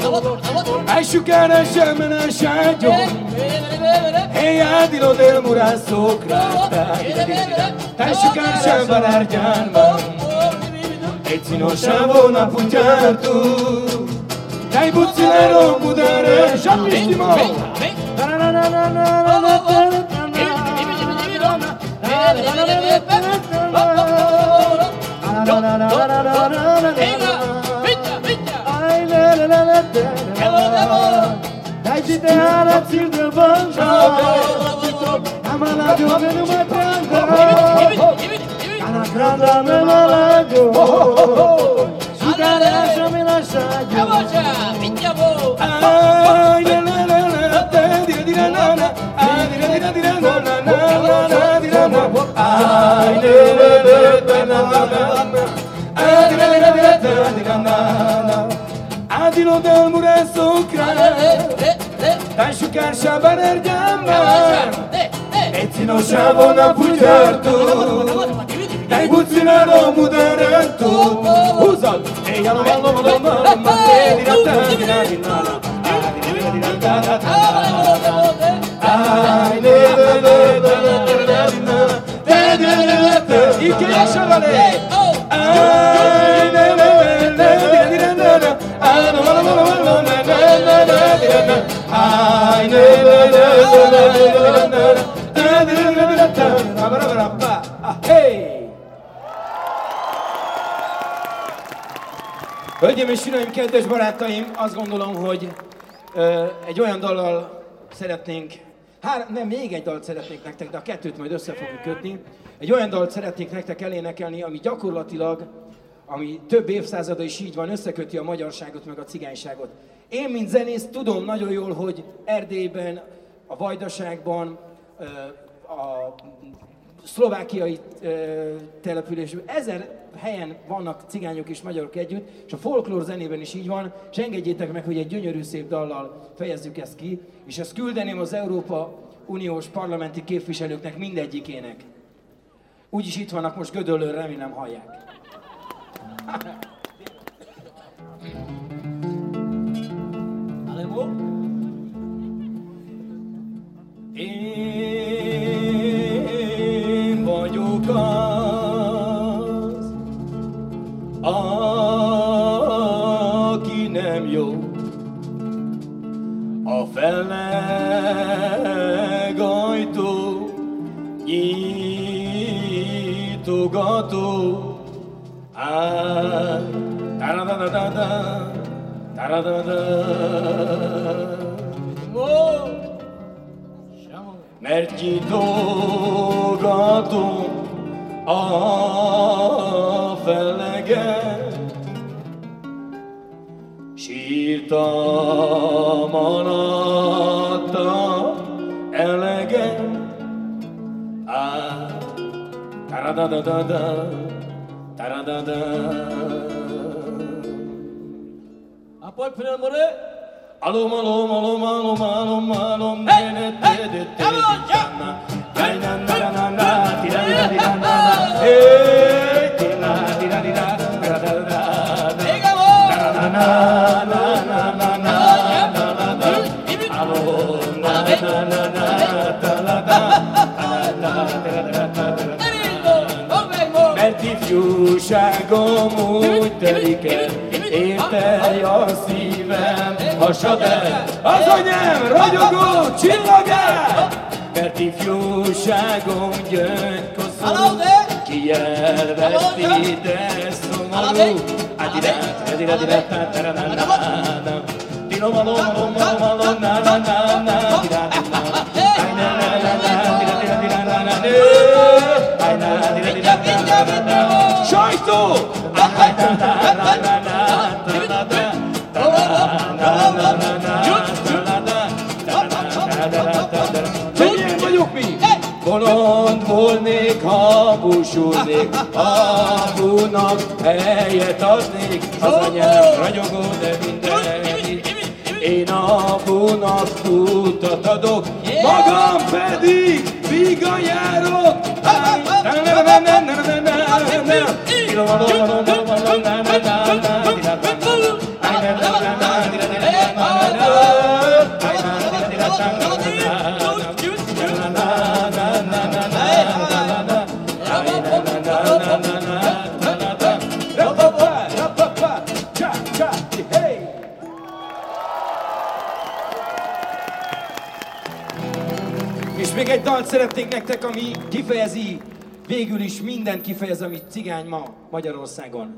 Aşu kana şamına şajom Ey adilo del mura sokrata Taşu kana şambarar canma Etino şabona punjartu Dai butzilero budare şapiştimo Na na na na na na na na Bitya bu. Ay la la la la la la la la عادل ودال مرا سكران Taşı karşa ben erdemler Etino şabona putartu Dai butzina romu derettu Uzal Ey yalla yalla yalla yalla Dira ta dira dira dira Dira dira dira dira dira Ikea Chevrolet Hölgyeim és Uraim, kedves barátaim, azt gondolom, hogy egy olyan dallal szeretnénk hár, nem, még egy dalt szeretnék nektek, de a kettőt majd össze fogjuk kötni. Egy olyan dalt szeretnék nektek elénekelni, ami gyakorlatilag, ami több évszázada is így van, összeköti a magyarságot meg a cigányságot. Én, mint zenész, tudom nagyon jól, hogy Erdélyben, a Vajdaságban, a szlovákiai ö, településben, ezer helyen vannak cigányok és magyarok együtt, és a folklór zenében is így van, és engedjétek meg, hogy egy gyönyörű szép dallal fejezzük ezt ki, és ezt küldeném az Európa Uniós parlamenti képviselőknek mindegyikének. Úgyis itt vannak most Gödöllőn, remélem hallják. taradadada, taradada. Oh, mert nyitogatom a feleget, sírtam alatta eleget. Ah, da, da, da, da, da, da, da, da, അപ്പോൾ പ്രമുറ് അളുമളും അളുമളും അളും അളും Berti fiuscia come un terricchio értelj a szívem, ha sader, az anyám ragyogó csillagát! Mert ifjúságom gyöngy koszorú, ki elveszti, de szomorú. Adirát, adirát, adirát, taranánánám, tinom a lom, lom, lom, lom, nánánánám, adirát, Sajtó! Sajtó! Bolond volnék, ha búsulnék, a búnak helyet adnék, az anyám ragyogó, de mindenki. Én a búnak utat adok, magam pedig vígan járok. És dalt szeretnék nektek, ami kifejezi, végül is mindent kifejez, ami cigány ma Magyarországon.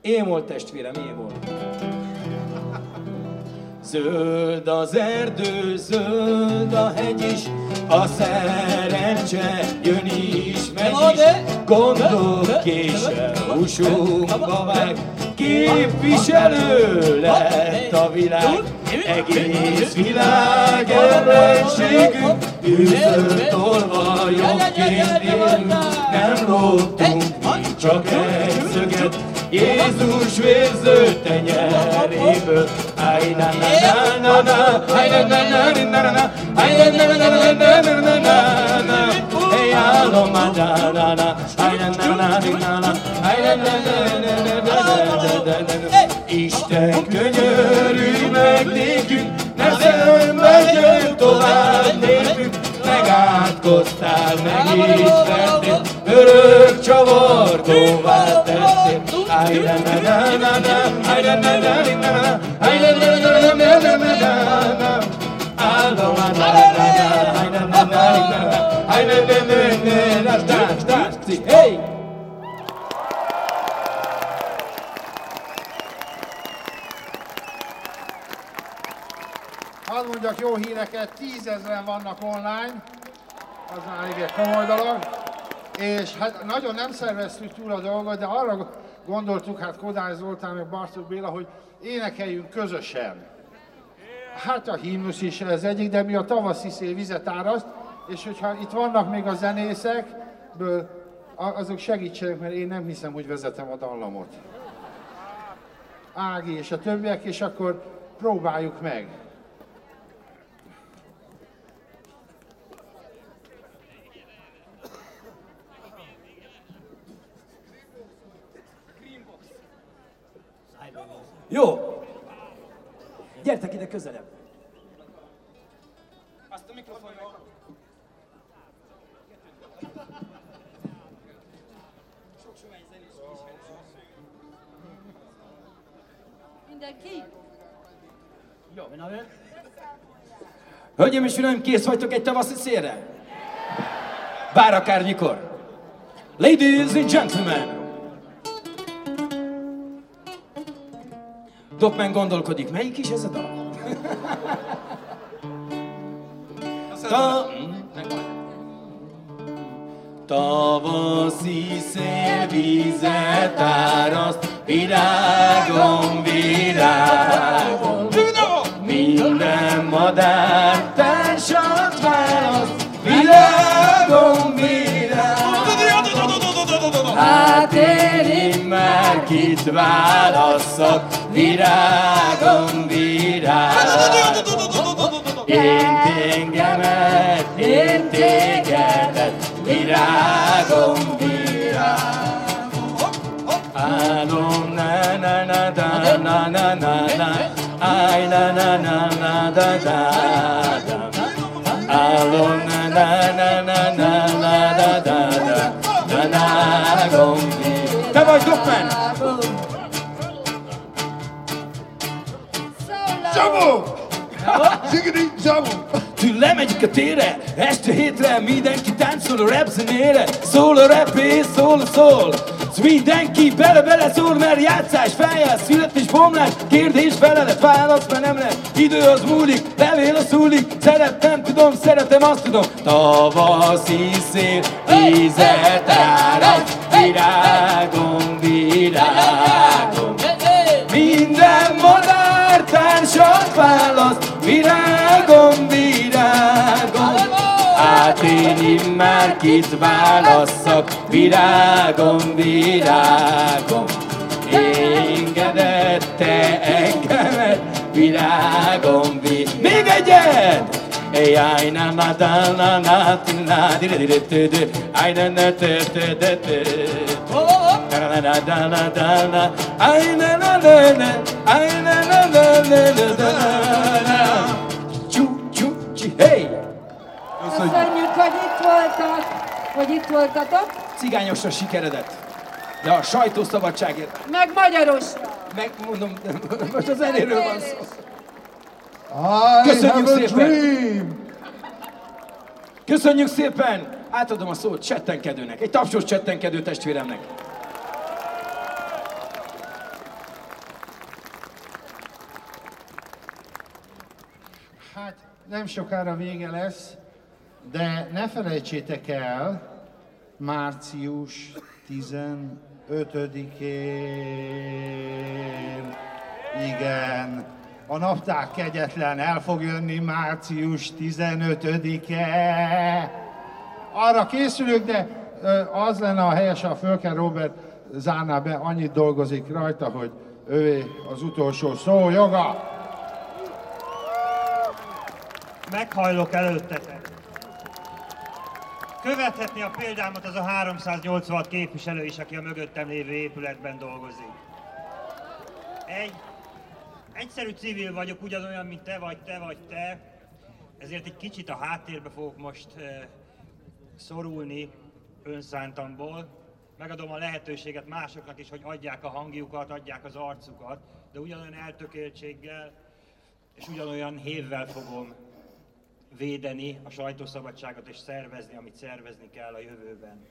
Émol testvérem, émol. Zöld az erdő, zöld a hegy is, a szerencse jön is, megy is, gondok kése, húsunkba vág, képviselő lett a világ, egész világ ellenségünk, űzött tolva jobbként élünk, nem loptunk mi csak egy szöget, Jézus vérző tenyeréből, Aj, na, na, na, na, na, aj, na, na, na, na, na, na, aj, na, na, na, na, na, na, na, na, na, hey, állom, na, na, na, na, aj, na, na, na, na, na, aj, na, na, na, na, na, na, na, na, na, na. Isten könyörülj meg nékünk, ne szenvedjön tovább népünk, megátkoztál, meg is vertél, örök csavargóvá tettél. Aj, na, na, na, na, na, aj, na, na, na, na, na, aj, na, na, na, na, na, na, na, na. Állom, na, na, na, na, aj, na, na, na, na, na, aj, na, na, na, na, na, dance, dance, hey! Hadd mondjak jó híreket, tízezren vannak online, az már egy komoly dolog, és hát nagyon nem szerveztük túl a dolgot, de arra gondoltuk, hát Kodály Zoltán, meg Bartók Béla, hogy énekeljünk közösen. Hát a himnusz is ez egyik, de mi a tavaszi szél vizet áraszt, és hogyha itt vannak még a zenészekből, azok segítsenek, mert én nem hiszem, hogy vezetem a dallamot. Ági és a többiek, és akkor próbáljuk meg. Jó! Gyertek ide közelebb! Azt a mikrofonról. Mindenki? Jó, Hölgyeim és uraim, kész vagytok egy tavaszi szélre? Bár akár mikor. Ladies and gentlemen, Dopman gondolkodik, melyik is ez a dal? Ta... Tavaszi szél vizet áraszt, virágom, virágom. Minden madár társat választ, virágom, virágom. Hát én már kit válasszak, virágom, virágom. Én téngemet, én tégedet, virágom, virágom. Álom, na na na da na na na na, áj na na na na da da da. Álom, na na na na na na da da da, virágom. Te vagy Dopman! Csabó! Zsigri, Csabó! Tű lemegyünk a térre, este hétre mindenki táncol a rap zenére Szól a rap és szól a szól mindenki bele-bele szól, mert játszás, feljátsz, születés, bomlás. Kérdés, felelet, válasz, mert nem lehet. Idő az múlik, levél az szúlik. Szeretem, tudom, szeretem, azt tudom. Tavaszi szél, vízet áraszt Virágom, virágom. Minden madár társat választ. Virágom, virágom Hát én immár kit válasszak Virágom, virágom Engedett te engemet Virágom, virágom Még egyet! Hey, I na na da na na ti na di di di di di I na na te te te te Na na na da na da na I na na na na I na na na na na da na Csú csú csú Hey! Köszönjük, hogy itt voltak, hogy itt voltatok. Cigányosra sikeredett. De a sajtószabadságért. Meg magyarosra. Megmondom, most a zenéről van szó. I Köszönjük have a szépen! dream! Köszönjük szépen! Átadom a szót csettenkedőnek, egy tapsos csettenkedő testvéremnek. Hát nem sokára vége lesz, de ne felejtsétek el, március 15-én, igen, a naptár kegyetlen el fog jönni március 15-e. Arra készülök, de az lenne a helyes, ha Fölker Robert zárná be, annyit dolgozik rajta, hogy ővé az utolsó szó joga. Meghajlok előttetek. Követhetni a példámat az a 386 képviselő is, aki a mögöttem lévő épületben dolgozik. Egy egyszerű civil vagyok, ugyanolyan, mint te vagy, te vagy te, ezért egy kicsit a háttérbe fogok most eh, szorulni önszántamból. Megadom a lehetőséget másoknak is, hogy adják a hangjukat, adják az arcukat, de ugyanolyan eltökéltséggel és ugyanolyan hévvel fogom védeni a sajtószabadságot és szervezni, amit szervezni kell a jövőben.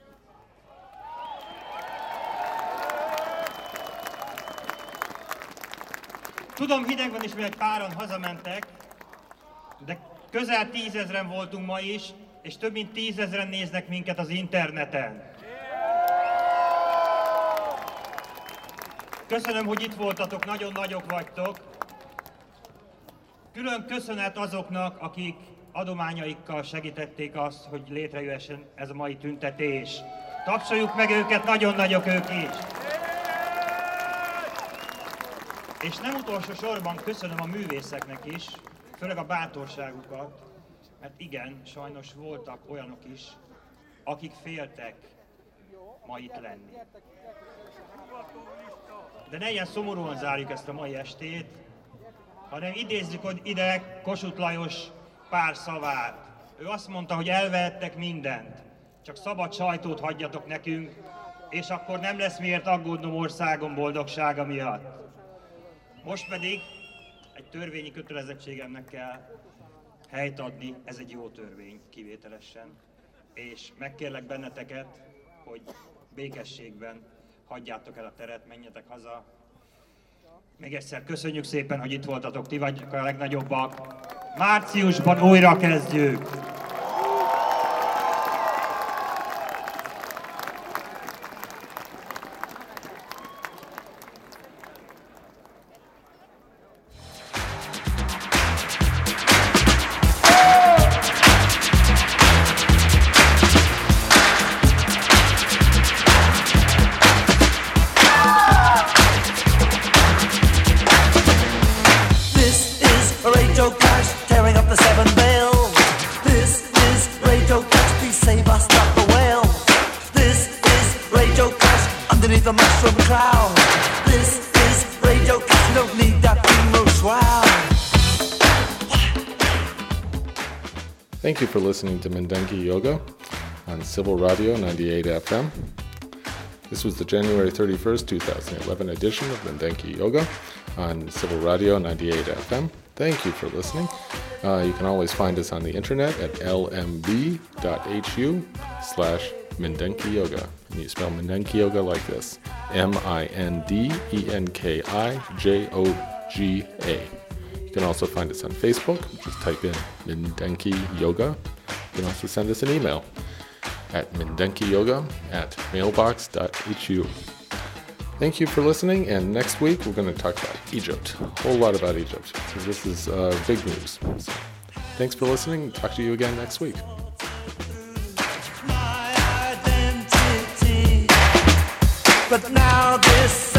Tudom, hideg van, és egy páran hazamentek, de közel tízezren voltunk ma is, és több mint tízezren néznek minket az interneten. Köszönöm, hogy itt voltatok, nagyon nagyok vagytok. Külön köszönet azoknak, akik adományaikkal segítették azt, hogy létrejöhessen ez a mai tüntetés. Tapsoljuk meg őket, nagyon nagyok ők is. És nem utolsó sorban köszönöm a művészeknek is, főleg a bátorságukat, mert igen, sajnos voltak olyanok is, akik féltek ma itt lenni. De ne ilyen szomorúan zárjuk ezt a mai estét, hanem idézzük hogy ide Kossuth Lajos pár szavát. Ő azt mondta, hogy elvehettek mindent, csak szabad sajtót hagyjatok nekünk, és akkor nem lesz miért aggódnom országom boldogsága miatt. Most pedig egy törvényi kötelezettségemnek kell helyt adni, ez egy jó törvény kivételesen, és megkérlek benneteket, hogy békességben hagyjátok el a teret, menjetek haza, Még egyszer köszönjük szépen, hogy itt voltatok, ti vagytok a legnagyobbak. Márciusban újra kezdjük! Listening to Mindenki Yoga on Civil Radio 98 FM. This was the January 31st, 2011 edition of Mindenki Yoga on Civil Radio 98 FM. Thank you for listening. Uh, you can always find us on the internet at lmb.hu slash Mindenki Yoga. And you spell Mindenki Yoga like this M-I-N-D-E-N-K-I-J-O-G-A. You can also find us on Facebook. Just type in Mindenki Yoga. You can also send us an email at mindenkiyoga at mailbox.hu. Thank you for listening, and next week we're going to talk about Egypt. A whole lot about Egypt, because this is uh, big news. So, thanks for listening. Talk to you again next week. But now this